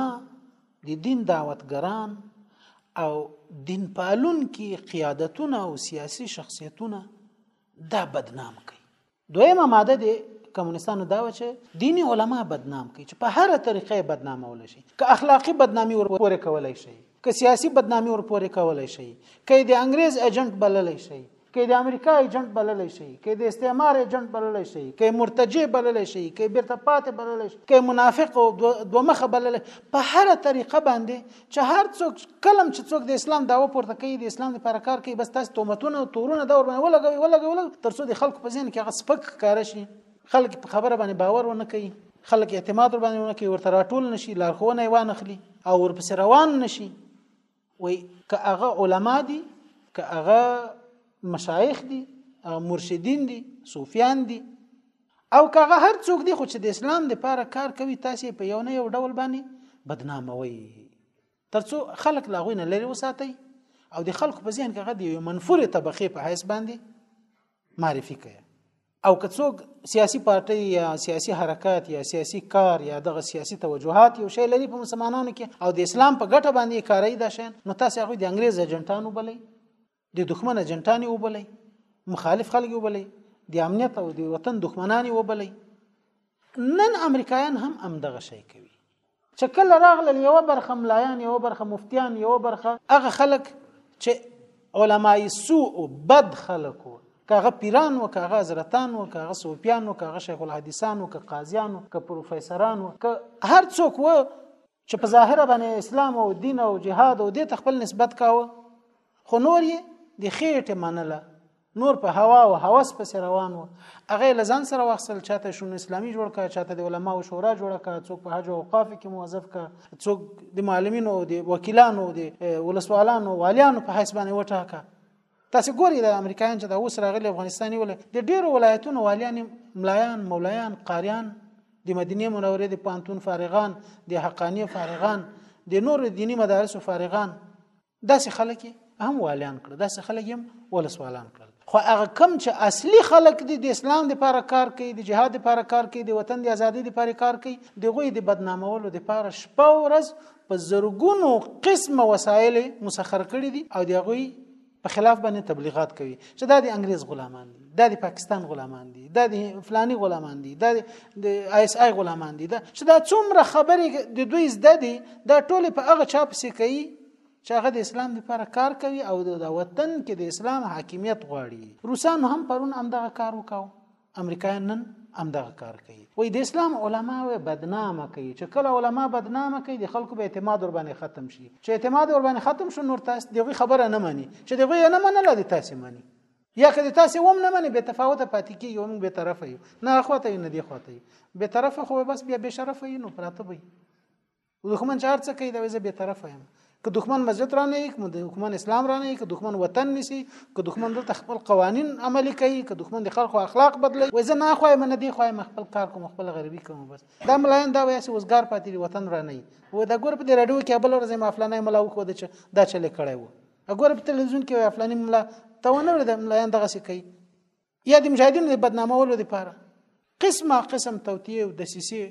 د دین دعوتګران او دین پالون کې قیادتونه او سیاسي شخصیتونه دا بدنام کوي دویمه ماده د کمونستانو دا و چې دینی علما بدنام کوي چې په هر طریقې بدنامول شي که اخلاقی بدنامي ورپورې کولای شي که سیاسي بدنامي ورپورې کولای شي که د انګريز ایجنټ بللی شي کې د امریکا ایجنټ بللی شي کې د استعمار ایجنټ بللی شي کې مرتجع بللی شي کې بیرته پاتې بللی شي کې منافق او دوه مخه بللی په هر طریقه باندې چې هر څوک کلم چې څوک د اسلام داوا پورته کوي د اسلام لپاره کار کوي بس تاسو تهمتونه او تورونه دا ور باندې ولګوي ولګوي ولګوي ترڅو د خلکو په ذهن کې هغه سپک کار شي خلک په خبره باندې باور ونه کوي خلک اعتماد ور باندې ونه کوي ورته راټول نشي لارښوونه یې وانخلي او ورپسې روان نشي وای که هغه علما دي که هغه مشایخ دي مرشدین دي صوفیان دي او که هغه هر څوک دي خو چې د اسلام د پاره کار کوي تاسو په یو نه یو ډول باندې بدناموي ترڅو خلک لا غوینه لري وساتي او د خلکو په ذهن کې غدي یو منفوره طبقه په حیث باندې معرفي کوي او که څوک سیاسي پارټي یا سیاسي حرکت یا سیاسي کار یا دغه سیاسي توجهات یو شی لري په مسلمانانو کې او د اسلام په ګټه باندې کاری دا شین نو تاسو هغه د انګريز اجنټانو بلې د دښمن اجنټانو وبلې مخالف خلک وبلې د امنیت او د وطن دښمنانو وبلې نن امریکایان هم همدغه شی کوي چې کله راغلل یو برخه ملایان یو برخه مفتیان یو برخه هغه خلک چې علماي سوء او بد خلکو کاغه پیران و کاغه حضرتان و کاغه صوفیان و کاغه شیخ الحدیثان و که قاضیان و که پروفیسوران و که هر څوک و چې په ظاهره باندې اسلام او دین او جهاد او دې ته خپل نسبت کاوه خو نور یې د خېټه منله نور په هوا او هوس پس روان و هغه لزان سره واخصل چاته شون اسلامي جوړ کا چاته د علما او شورا جوړ کا څوک په حج او اوقاف کې موظف کا څوک د معلمینو او د وکیلانو او د ولسوالانو والیانو په حساب باندې وټاکه تاسو ګورئ د امریکایان چې د اوس راغلي افغانستان ول د ډیرو ولایتونو والیان ملایان مولایان قاریان د مدینه منورې د پانتون فارغان د حقانی فارغان د نور دینی مدارس فارغان داسې خلک هم والیان کړ داسې خلک هم ولسوالان کړل خو هغه کم چې اصلي خلک دي د اسلام لپاره کار کوي د جهاد لپاره کار کوي د وطن د ازادۍ لپاره کار کوي د غوي د بدنامولو لپاره شپه ورځ په زرګونو قسمه وسایل مسخر کړي دي او د هغوی په خلاف باندې تبلیغات کوي چې دا د انګريز غلامان دي دا د پاکستان غلامان دي دا د فلاني غلامان دي دا د آی اس آی غلامان دي دا چې دا څومره خبرې د دوی زده دي دا ټول په هغه چا پسې کوي چې هغه د اسلام لپاره کار کوي او د وطن کې د اسلام حاکمیت غواړي روسان هم پرون همدغه کار وکاو امریکایان نن همدغه کار کوي وای د اسلام علما و بدنامه کوي چې کله علما بدنامه کوي د خلکو به اعتماد ور باندې ختم شي چې اعتماد ور باندې ختم شو نور تاسو دغه خبره نه مانی چې دغه نه منله د تاسو مانی یا که د تاسو وم نه منی به تفاوت پاتې کیږي موږ به طرف یو نه اخواته نه دی خواته به طرف خو بس بیا به شرف یو نو پراته وي دښمن چې هرڅه کوي دا وځه به طرف یم که دښمن مسجد را نه یک مده دښمن اسلام را نه یک دښمن وطن نسی که دښمن دلته خپل قوانین عملی کوي که دښمن د خلکو اخلاق بدلی وای زه نه خوای من دی خوای خپل کار کوم خپل غریبی کوم بس دا ملایان دا وایي وزګار پاتې دی وطن را نه و دا ګور په دې رادیو کې بل ورځ ما فلانه ملا وکړ د چې دا چلې کړی وو ګور په تلویزیون کې فلانه ملا ته ونه ورده ملایان دغه څه کوي یا د مجاهدینو د بدنامولو لپاره قسمه قسم توتیه او دسیسه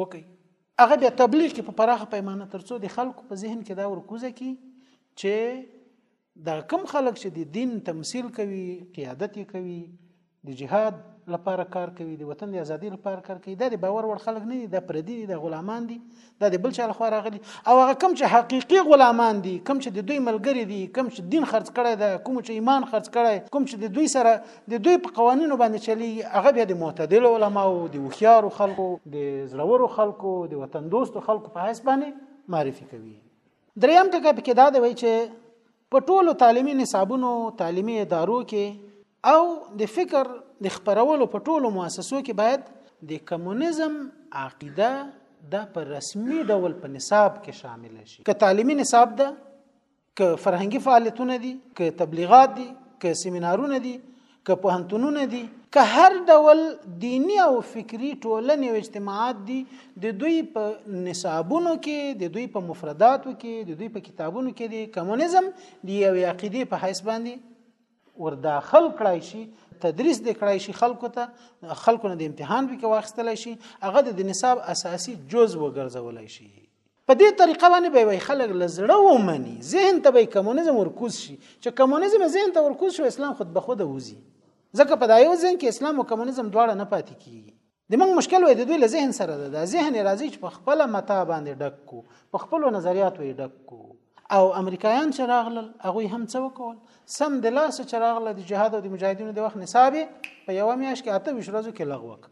وکي هغه بیا تبلیغ کې په پراخه پیمانه ترڅو د خلکو په ذهن کې دا ورکوزه کی چې دا کم خلک چې د دین تمثيل کوي قیادت کوي د جهاد لپاره کار کوي د وطن د ازادي لپاره کار کوي دا د باور وړ خلک نه دي دا پردي دي د غلامان دي دا د بل چا لخوا راغلي او هغه کم چې حقيقي غلامان دي کم چې د دوی ملګری دي کم چې دین خرج کړي ده کوم چې ایمان خرج کړي کوم چې د دوی سره د دوی په قوانینو باندې چلی هغه بیا د معتدل علما او د وخيار خلکو د زړورو خلکو د وطن دوست خلکو په حساب باندې معرفي کوي دریم ټکی پکې دا دی چې په ټولو تعلیمي نصابونو تعلیمي ادارو کې او د فکر د خبرولو په ټولو مؤسسو کې باید د کمونیزم عقیده دا په رسمي ډول په نصاب کې شامل شي که تعلیمي نصاب ده که فرهنګي فعالیتونه دي که تبلیغات دي که سیمینارونه دي که پوهنتونونه دي که هر ډول دینی او فکری ټولنې او اجتماعات دي د دوی په نصابونو کې د دوی په مفرداتو کې د دوی په کتابونو کې د کمونیزم د یوې عقیدې په حیث باندې ورداخل کړای شي تدریس د کړای شي خلکو ته خلکو نه د امتحان به کې واخستل شي هغه د نصاب اساسي جز وګرځول شي په دې طریقه باندې به وي خلک لزړه ومني ذهن ته به کمونیزم ورکوز شي چې کمونیزم ذهن ته ورکوز شو اسلام خود به خود وځي ځکه په دایو ځین کې اسلام او کمونیزم دواړه نه پاتې کیږي د موږ مشکل وای د دوی له ذهن سره ده د ذهن راځي چې په خپل متا باندې ډک کو په خپل نظریات وي ډک کو او امریکایان چې راغلل هغه هم څه وکول سم د لاس چې راغله د جهاد او د مجاهدینو د وخت نصاب په یو میاش کې اته وشرزو کې لغوک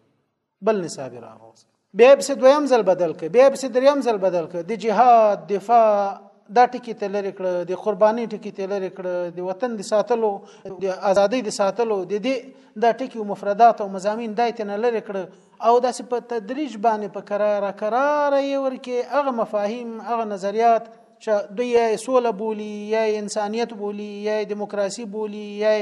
بل نصاب راغوس بیا په دویم ځل بدل ک بیا په دریم ځل بدل ک د جهاد دفاع دا ټکی ته لری کړ د قرباني ټکی ته لری کړ د وطن د ساتلو د ازادۍ د ساتلو د دې دا ټکی او مفردات او مزامین دای ته نه لری کړ او د په تدریج باندې په قرار قرار یې ورکه هغه مفاهیم هغه نظریات چې دوی سوله بولی یا انسانیت بولی یا دیموکراسي بولی یا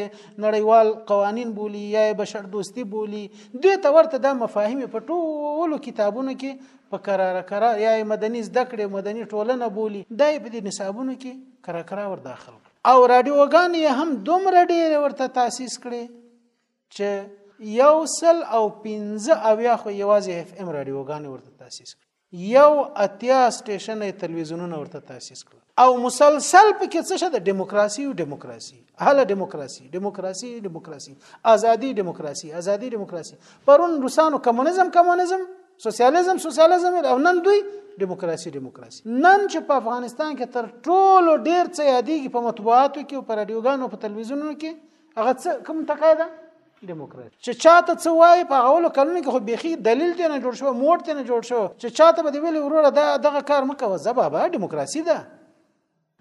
نړیوال قوانین بولی یا بشر دوستی بولی دوی ته ورته د مفاهیم په ټولو کتابونو کې په قرار قرار یا مدني زده کړې مدني ټولنه بولی دای په دې نصابونو کې کرا کرا ور داخل کړ او رادیوګان یې هم دومره ډېر ورته تاسیس کړي چې یو سل او 15 او یا خو یوازې اف ام رادیوګان ورته تاسیس کړ یو اتیا سټیشن تلویزیونونه ورته تاسیس کړ او مسلسل پکې څه شه د دیموکراسي او دیموکراسي هله دیموکراسي دیموکراسي دیموکراسي ازادي دیموکراسي ازادي دیموکراسي پرون روسانو کمونیزم کمونیزم سوسیالیزم سوسیالیزم او نن دوی دیموکراسي دیموکراسي نن چې په افغانستان کې تر ټولو ډیر څه یادېږي په مطبوعاتو کې او په رادیوګانو په تلویزیونونو کې هغه څه کوم ټکی ده دیموکراسي چې چاته څه وایي په غولو کلونو کې خو بيخي دلیل دی نه جوړ شو موټ دی نه جوړ شو چې چاته به دی ویل وروره دا دغه کار مکوه زبابا دیموکراسي ده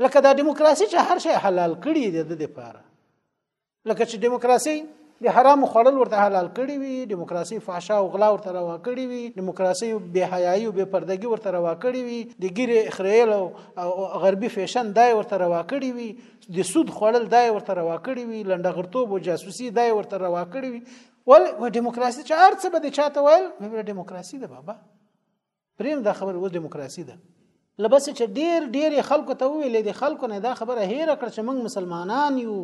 لکه دا دیموکراسي چې هر شی حلال کړي دی د لپاره لکه چې دیموکراسي د حرام خوړل ورته حلال کړي وي دیموکراسي فحشا او غلا ورته روا کړي وي دیموکراسي بے حیايي او بے پردګي ورته روا کړي وي د ګیره اخریل او غربي فیشن دای ورته روا کړي وي د سود خوړل دای ورته روا کړی وي لنډغرتوب او جاسوسي دای ورته روا کړی وي ول و دیموکراسي چې ارڅ به د چاته ویل به دیموکراسي ده بابا پریم دا خبر و دیموکراسي ده لبس چې ډیر ډیر خلکو ته ویل دي خلکو نه دا خبره هیر کړ چې موږ مسلمانان یو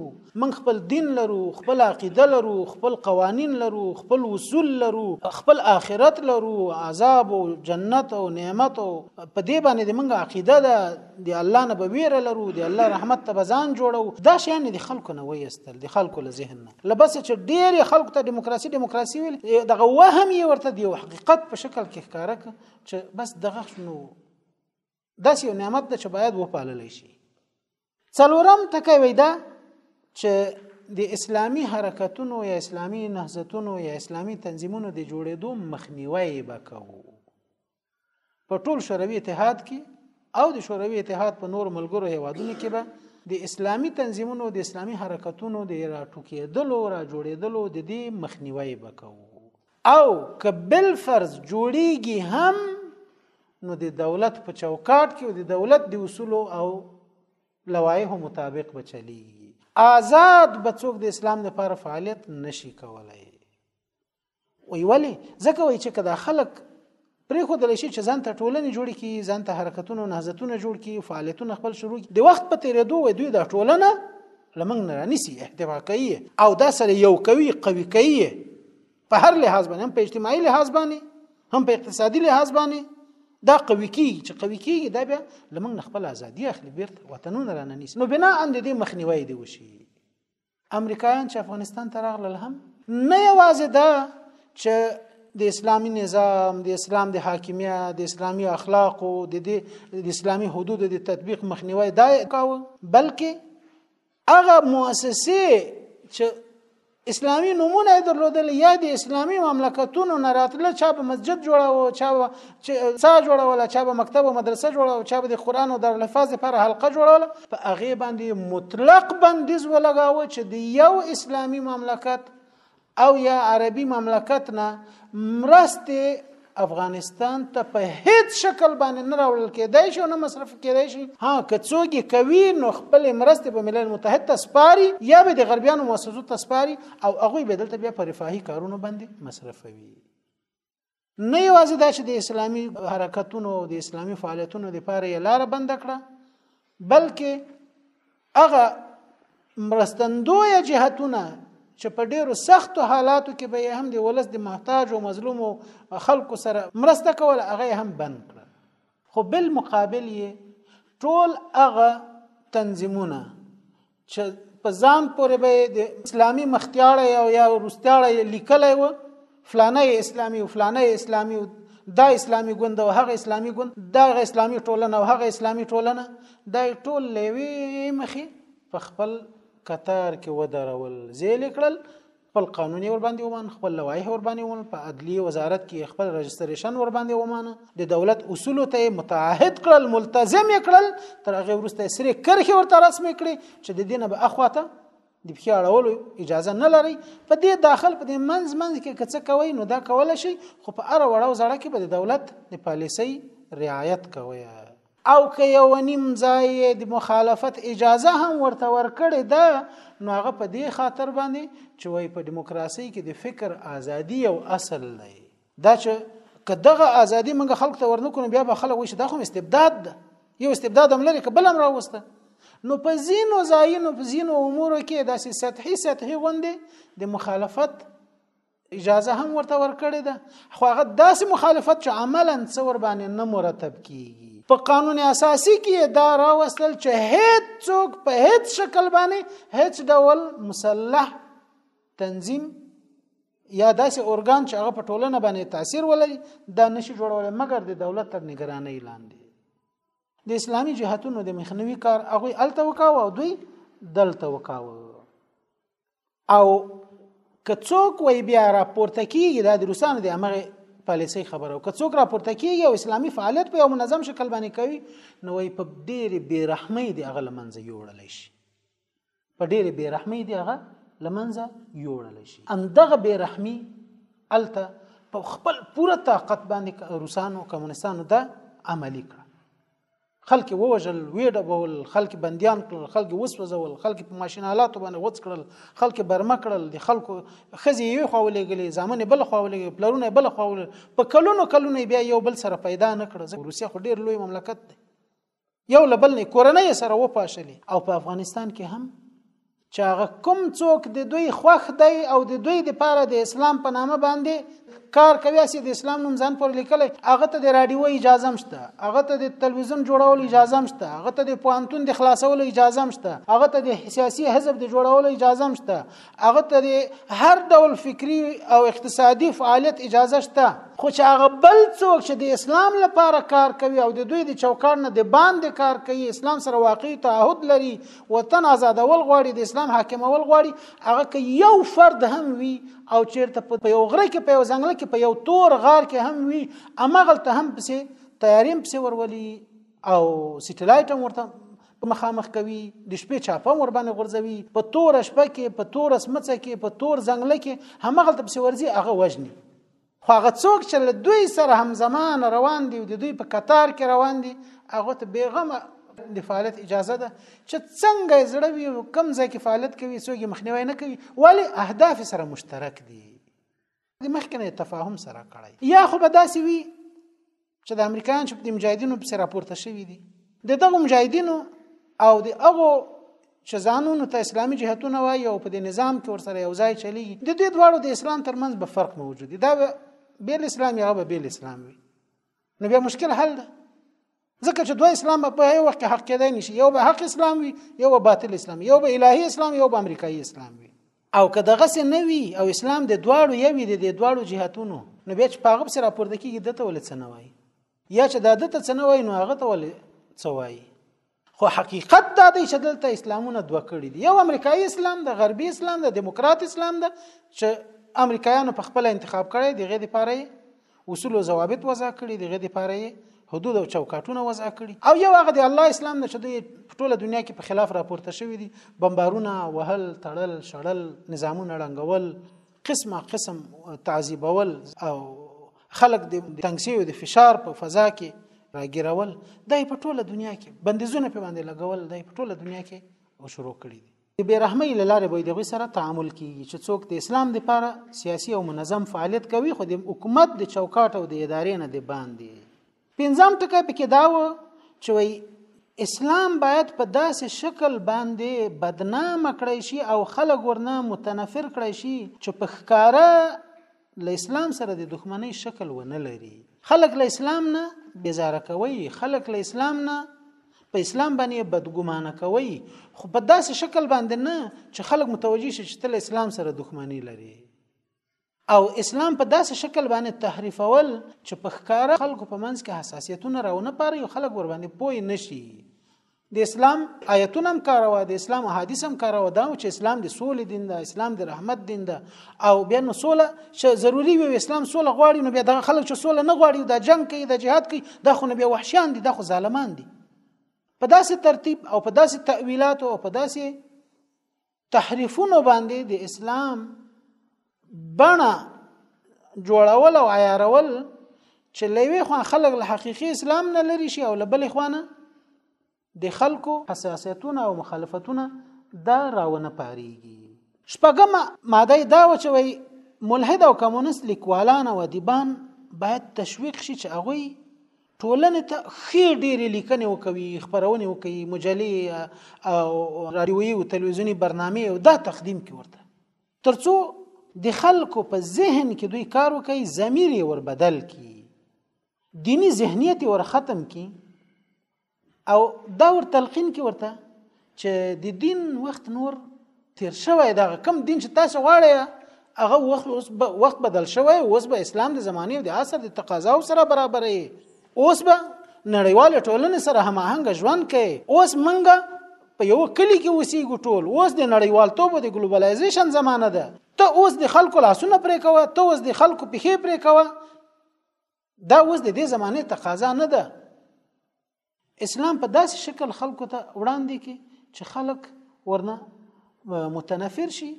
موږ خپل دین لرو خپل عقیده لرو خپل قوانین لرو خپل اصول لرو خپل آخرت لرو عذاب او جنت او نعمت او په دې باندې موږ عقیده ده دی الله نه به ویره لرو دی الله رحمت ته بزان جوړو دا شیان د خلکو نه ویستل د خلکو له ذهن نه لبس چې ډیر خلکو ته دیموکراسي دیموکراسي ویل دغه وهم یې ورته دی حقیقت په شکل کې ښکارا چې بس دغه شنو داسې یو نعمت ده چې باید وپالل شي څلورم ټکی وای دا چې د اسلامی حرکتونو یا اسلامی نهضتونو یا اسلامی تنظیمونو د جوړېدو مخنیوي وکاو په ټول شوروي اتحاد کې او د شوروي اتحاد په نور ملګرو هیوادونو کې به د اسلامی تنظیمونو د اسلامی حرکتونو د راټوکېدلو را جوړېدلو د دې مخنیوي وکاو او که بل فرض جوړیږي هم نو د دولت په چوکاټ کې او د دولت د اصولو او لوایح مطابق به چلیږي آزاد به څوک د اسلام لپاره فعالیت نشي کولای وی ولی ځکه وی چې کدا خلک پرې خو دل شي چې ځان ته ټولنې جوړ کی ځان ته حرکتونه او نهضتونه جوړ کی فعالیتونه خپل شروع کی د وخت په تیریدو وي دوی د ټولنه لمنګ نه رانیسي احتوا کوي او دا سره یو کوي قوي کوي په هر لحاظ باندې هم په اجتماعي لحاظ باندې هم په اقتصادي لحاظ باندې دا قوي کیږي چې قوي کیږي دا بیا لمنګ خپل ازادي اخلي بیرته وطنونه راننیسي نو بنا ان دې مخنیوي دی وشي امریکایان چې افغانستان ته راغلل هم نه یوازې دا چې د اسلامی نظام د اسلام د حاکمیت د اسلامی اخلاق او د اسلامی حدود د تطبیق مخنیوي دا کاوه بلکې هغه مؤسسه چې اسلامی نمونه درلودل یا د اسلامی مملکتونو نه راتله چا په مسجد جوړاوه چا چې څا جوړوله چا به مکتب او مدرسه جوړوله چا به د قران او دارالحفاظ لپاره حلقه جوړوله په هغه باندې مطلق بندیز ولګاوه چې د یو اسلامی مملکت او یا عربي مملکت نه مرسته افغانستان ته په هیڅ شکل باندې نه راوړل کېدای شي او نه مصرف کېدای شي ها که څوګي کوي نو خپل مرسته په ملل متحد ته سپاري یا به د غربیانو مؤسسو ته سپاري او هغه به دلته بیا په رفاهي کارونو باندې مصرفوي نه یوازې دا چې د اسلامي حرکتونو او د اسلامي فعالیتونو لپاره یې لار بند کړه بلکې هغه مرستندوی جهتونه چې په ډیرو سختو حالاتو کې به هم د ولس د محتاج او مظلوم خلکو سره مرسته کول هغه هم بند کړ خو بل مقابل یې ټول هغه تنظیمونه چې په ځان پورې به د اسلامي مختیاړی او یا روستیاړی لیکلی و فلانه اسلامي او فلانه اسلامي او دا اسلامي ګوند او هغه اسلامي ګوند دا هغه اسلامي ټولنه او هغه اسلامي ټولنه دا ټول لوي مخې په خپل قطار کې ودرول زیل کړل خپل قانون یې ورباندې ومانه خپل لوایح ورباندې ومانه په عدلیه وزارت کې خپل رجستریشن ورباندې ومانه د دولت اصول ته متعهد کړل ملتزم کړل تر هغه وروسته سری کرخي ورته رسمي کړي چې د دینه به اخواته د پخې اړولو اجازه نه لري په دې داخل په دې منځ منځ کې کڅ کوي نو دا کول شي خو په اړه وړو زړه کې به د دولت د پالیسي رعایت کوي او که یو نیم ځای د مخالفت اجازه هم ورته ورکړې ده نو هغه په دې خاطر باندې چې وای په دیموکراسي کې د فکر ازادي یو اصل دی دا چې که دغه ازادي موږ خلکو ته ورنکو بیا به خلک وایي چې دا خو استبداد ده یو استبداد هم لري که بل هم راوسته نو په زینو ځایونو په زینو امورو کې داسې سطحي سطحي غوندې د مخالفت اجازه هم ورته ورکړې ده خو هغه داسې مخالفت چې عملا څور باندې نه مرتب کیږي په قانون اساسي کې دا راوستل چې هیڅ څوک په هیڅ شکل باندې هیڅ ډول مسلح تنظیم یا داسې اورګان چې هغه په ټولنه باندې تاثیر ولري دا نشي جوړول مګر د دولت تر نگرانۍ لاندې د اسلامي جهاتونو د مخنیوي کار هغه الته وکاو او دوی دلته وکاو او که څوک وای بیا راپورته کیږي دا د روسانو د امغه پالیسي خبره او که څوک راپورته کیږي او اسلامي فعالیت په یو منظم شکل باندې کوي نو وای په ډېر بیرحمۍ دی هغه لمنځه یوړل شي په ډېر بیرحمۍ دی هغه لمنځه یوړل شي ان دغه بیرحمي الته په خپل پوره طاقت باندې روسانو کمونستانو دا عملی کړ خلک ووجل وی ډبول خلک بنديان کړل خلک وسوځول خلک په ماشين حالاتو باندې غوڅ کړل خلک برمه کړل د خلکو خزي یو خولې غلي ځامن بل خولې پلرونه بل خولې په کلونو کلونو بیا یو بل سره پیدا نه کړ ځکه روسیا خو ډیر لوی مملکت دی یو لبل نه کورنۍ سره وپاشلې او په افغانستان کې هم چې هغه کوم څوک د دوی خوښ دی او د دوی د پاره د اسلام په نامه باندې کار کوي چې د اسلام نوم ځان پر لیکلی هغه ته د رادیو اجازه مشته هغه ته د تلویزیون جوړول اجازه مشته هغه ته د پوهنتون د خلاصول اجازه مشته هغه ته د سیاسي حزب د جوړول اجازه مشته هغه ته د هر ډول فکری او اقتصادي فعالیت اجازه شته خو چې هغه بل څوک چې د اسلام لپاره کار کوي او د دوی د چوکاټ نه د باندې کار کوي اسلام سره واقعي تعهد لري وطن آزادول غواړي د اسلام حاکمول غواړي هغه که یو فرد هم وي او چیرته په یو غره کې په یو ځنګل کې په یو تور غار کې هم وي امغل ته هم پسې تیاریم پسې ورولي او سټلایټ هم ورته مخامخ کوي د شپې چاپه ور باندې غورځوي په تور شپه کې په تور سمڅه کې په تور ځنګل کې همغه تبسي ورزي هغه وجني خو هغه څوک چې له دوی سره همزمان روان دي او د دوی په قطار کې روان دي هغه ته بیغمه د فعالیت اجازه ده چې څنګه زړه وي او کم ځای کې فعالیت کوي څوک یې مخنیوي نه کوي ولی اهداف سره مشترک دي د مخکنه تفاهم سره کړی یا خو به داسې وي چې د امریکایان چې د مجاهدینو په سر راپورته شوی دي د دغه مجاهدینو او د هغه چې ځانونو ته اسلامي جهتونه وایي او په دې نظام کې ورسره یو ځای چلیږي د دې دواړو د اسلام ترمنځ به فرق موجود دی دا بیل اسلام یا به بیل اسلام وي نو بیا مشکل حل ده ځکه چې دوه اسلام په یو وخت حق کېدای نشي یو به حق اسلام وي یو به باطل اسلام یو به الهي اسلام یو به امریکایي اسلام وي او که دغه سه نه وي او اسلام د دواړو یوي د دواړو جهاتونو نو بیا چې پاغب سره راپورته کیږي دته ول څه نه وای یا چې دا دته څه نه وای نو هغه ته ول څه وای خو حقیقت دا دی چې دلته اسلامونه دوه کړي دي یو امریکایي اسلام د غربي اسلام د دیموکرات اسلام د چې امریکایانو په خپل انتخاب کړي دغه لپاره اصول او ضوابط وضع کړي دغه لپاره یې حدود او چوکاټونه وضع کړي او یو هغه د الله اسلام نه چې دوی په ټوله دنیا کې په خلاف راپورته شوی دي بمبارونه وهل تړل شړل نظامونه ړنګول قسمه قسم تعذيبول او خلک د تنګسي او د فشار په فضا کې راګیرول دای په ټوله دنیا کې بندیزونه په باندې لګول دای په ټوله دنیا کې او شروع کړی دي د بیرحمۍ له لارې به د هغوی سره تعامل کیږي چې څوک د اسلام لپاره سیاسي او منظم فعالیت کوي خو د حکومت د چوکاټ او د ادارې نه د باندې پنځم ټکی پکې دا و چې وای اسلام باید په داسې شکل باندې بدنام کړی شي او خلک ورنه متنفر کړی شي چې په ښکاره له اسلام سره د دښمنۍ شکل ونه لري خلک له اسلام نه بیزاره کوي خلک له اسلام نه په اسلام باندې بدګمانه کوي خو په داسې شکل باندې نه چې خلک متوجي شي چې تل اسلام سره دښمنی لري او اسلام په داسې شکل باندې تحریفول چې په ښکاره خلکو په منځ کې حساسیتونه راونه پاره یو خلک ور باندې پوي نشي د اسلام آیتونه هم کاروه د اسلام احادیث هم کاروه دا چې اسلام د سولې دین ده اسلام د رحمت دین ده او بیا نو سوله چې ضروری وي اسلام سوله غواړي نو بیا دغه خلک چې سوله نه غواړي دا جنگ کوي دا جهاد کوي دا خو نو بیا وحشیان دي دا خو ظالمان دي په داسې ترتیب او په داسې تأویلات او په داسې تحریفونو باندې د اسلام بڼه جوړول او عیارول چې لوي خو خلک له حقيقي اسلام نه لري شي او له بل خوانه د خلکو حساسیتونه او مخالفتونه دا راونه پاريږي شپږم ماده دا و چې وي ملحد او کمونست لیکوالان او ادیبان باید تشویق شي چې هغه ټولنې ته ښې ډېرې لیکنې وکوي خبرونې وکوي مجلې او رادیويي او تلویزیوني برنامې او دا تقدیم کې ورته ترڅو د خلکو په ذهن کې دوی کار وکړي ضمیر یې ور بدل کړي دینی ذهنیت ور ختم کړي او دا ور تلقین کې ورته چې د دین وخت نور تیر شوی دا کم دین چې تاسو غواړئ هغه وخت اوس به وخت بدل شوی اوس به اسلام د زمانه او د عصر د تقاضاو سره برابرې اوس به نړیوال ټولنې سره هماهنګ ژوند کوي اوس منګه په یو کلی کې اوسېږو ټول اوس د نړیوالتوب او د ګلوبلایزیشن زمانه ده ته اوس د خلکو لاسونه پرې کوه ته اوس د خلکو پښې پرې کوه دا اوس د دې زمانه تقاضا نه ده اسلام په داسې شکل خلکو ته وړاندې کی چې خلک ورنه متنفر شي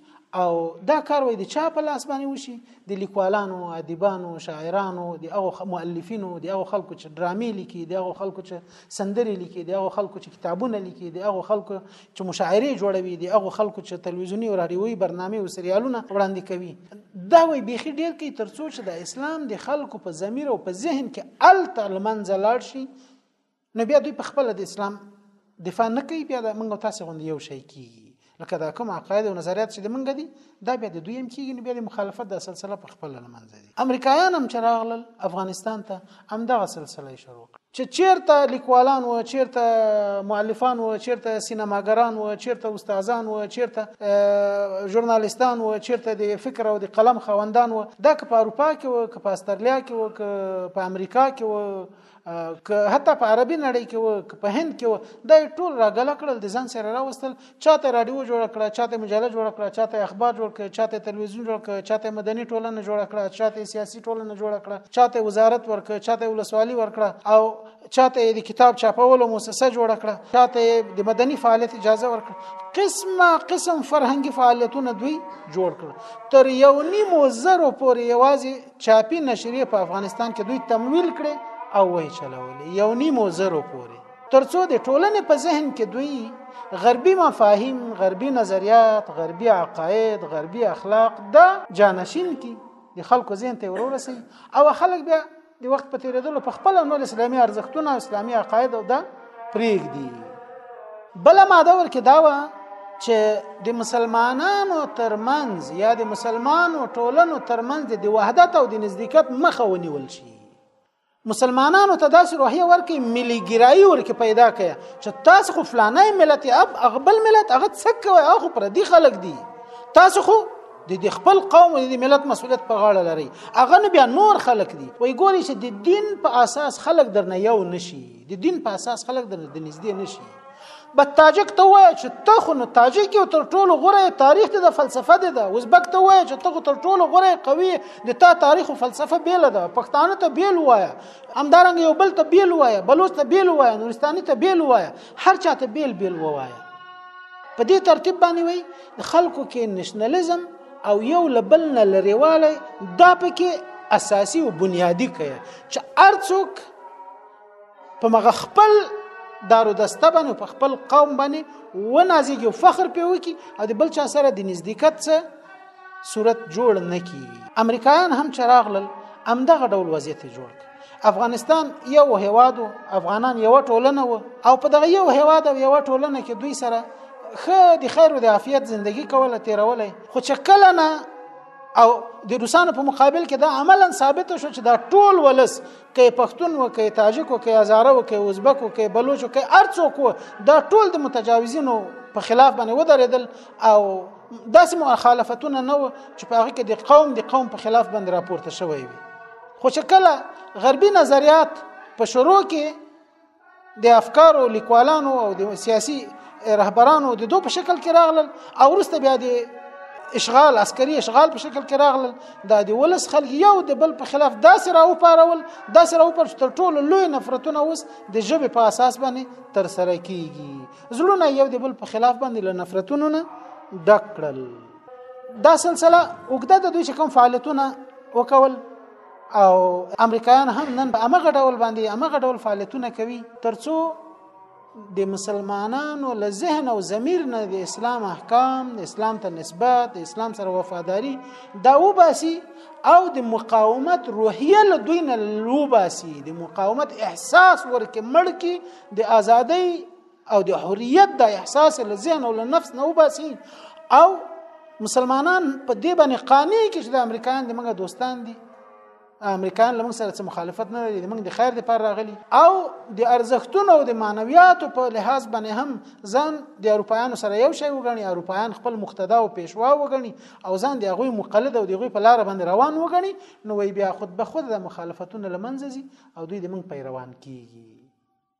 او دا کار وای د چا په لاس باندې وشي د لیکوالانو ادیبانو شاعرانو د او مؤلفینو د او خلکو چې ډرامې لیکي د او خلکو چې سندرې لیکي د او خلکو چې کتابونه لیکي د او خلکو چې مشاعره جوړوي د هغه خلکو چې تلویزیونی او رادیوي برنامه او سریالونه وړاندې کوي دا وی بيخي ډیر کوي ترڅو چې د اسلام د خلکو په ضمیر او په ذهن کې ال تعلمن زلال شي نو بیا دوی په خپل د اسلام دفاع نه کوي بیا د منګو تاسو غوندي یو شي کیږي لکه دا کوم عقاید او نظریات چې د منګ دي دا بیا د دوی هم کیږي نو بیا د مخالفت د سلسله په خپل لمنځه دي امریکایان هم چې راغلل افغانستان ته هم دغه سلسله شروع چې چیرته لیکوالان و چیرته مؤلفان و چیرته سینماګران و چیرته استادان و چیرته ژورنالیستان و چیرته د فکر او د قلم خوندان و دا که په اروپا کې و که په استرالیا کې و که په امریکا کې و که حتی په عربي نړۍ کې و که په هند کې و دا ټول راګل کړل د ځان سره راوستل چاته رادیو جوړ کړه چاته مجله جوړ کړه چاته اخبار جوړ کړه چاته تلویزیون جوړ کړه چاته مدني ټولنه جوړ کړه چاته سیاسي ټولنه جوړ کړه چاته وزارت ورکړه چاته ولسوالي ورکړه او چاته د کتاب چاپولو موسسه جوړ کړه چاته د مدني فعالیت اجازه ورکړه قسمه قسم فرهنګي فعالیتونه دوی جوړ کړ تر یو نیمو زرو پورې یوازې چاپی نشریه په افغانستان کې دوی تمویل کړي او وای چلولې یو نیمو زرو پوري ترڅو د ټولنې په ذهن کې دوی غربي مفاهیم غربي نظریات غربي عقاید غربي اخلاق دا جانشین کی د خلکو ذهن ته ورورسي او خلک بیا د وخت په تیریدلو په خپل نور اسلامي ارزښتونه اسلامي عقاید او دا پریږدي بل ماده ورکه دا و چې د مسلمانانو ترمنځ یا د مسلمانو ټولنو ترمنځ د وحدت او د نزدېکت مخه ونیول شي مسلمانانو ته داسې روحیه ورکې ملي ګرایي ورکې پیدا کړي چې تاسو خو فلانه ملت اف اغبل ملت هغه څه کوي هغه پر دې خلک دي تاسو خو د دې خپل قوم او د ملت مسولیت په غاړه لري هغه نه بیا نور خلک دي وای ګوري چې د دین په اساس خلک درنه یو نشي د دین په اساس خلک د نږدې نشي بس تاجک ته وای چې ته خو نو تاجک یو تر ټولو غوره تاریخ د فلسفه دی دا ازبک ته وای چې ته خو تر ټولو غوره قوي د تا تاریخ او فلسفه بیل ده پښتانه ته بیل وای همدارنګ یو بل ته بیل وای بلوچ ته بیل وای نورستاني ته بیل وای هر چا ته بیل بیل وای په دې ترتیب باندې وای خلکو کې نشنلیزم او یو لبل نه لريواله دا پکې اساسي او بنیادی کړي چې ارڅوک په مغه خپل دارو دسته باندې په خپل قوم باندې و نازيږي او فخر په وکی او د بل چا سره د نزدېکت څه صورت جوړ نه کی امریکایان هم چراغلل امدغه ډول وضعیت جوړ افغانستان یو هواد افغانان یو ټولنه و او په دغه یو هواد او یو ټولنه کې دوی سره خه د خیر او د عافیت زندگی کوله تیرولې خو چې کله نه او د روسانو په مقابل کې دا عملا ثابت شو چې دا ټول ولس کې پښتون و کې تاجک و کې هزاره و کې ازبک و کې بلوچ و کې ارڅوک و دا ټول د متجاوزینو په خلاف باندې ودرېدل او داسې مخالفتونه نه و چې په هغه کې د قوم د قوم په خلاف باندې راپورته شوی وي خو چې کله غربي نظریات په شروع کې د افکار او لیکوالانو او د سیاسي رهبرانو د دوه په شکل کې راغلل او ورسته بیا د اشغال عسکري اشغال په شکل کې راغلل دا د ولس خلک یو د بل په خلاف داسې راو پارول داسې راو پر تر ټولو لوی نفرتونه اوس د ژبې په اساس باندې تر سره کیږي زړونه یو د بل په خلاف باندې له نفرتونو نه ډک کړل دا سلسله وګړه د دوی کوم فعالیتونه وکول او امریکایان هم نن په امغه ډول باندې امغه ډول فعالیتونه کوي ترڅو د مسلمانانو له ذهن او ضمیر نه د اسلام احکام د اسلام ته نسبت د اسلام سره وفاداری دا وباسي او د مقاومت روحیه له دوی نه لوباسي د مقاومت احساس ورکه مړکی د ازادۍ او د حریت د احساس له ذهن او له نفس نه وباسي او مسلمانان په دې باندې قانع کې چې د امریکایان د موږ دوستان دي امریکایان له موږ سره څه مخالفت نه لري موږ د خیر لپاره راغلي او د ارزښتونو او د معنویاتو په لحاظ باندې هم ځان د اروپایانو سره یو شی وګڼي اروپایان خپل مقتدا او پیشوا وګڼي او ځان د هغوی مقلد او د هغوی په لار باندې روان وګڼي نو وی بیا خود به خود د مخالفتونو لمنځه ځي او دوی د موږ پیروان کیږي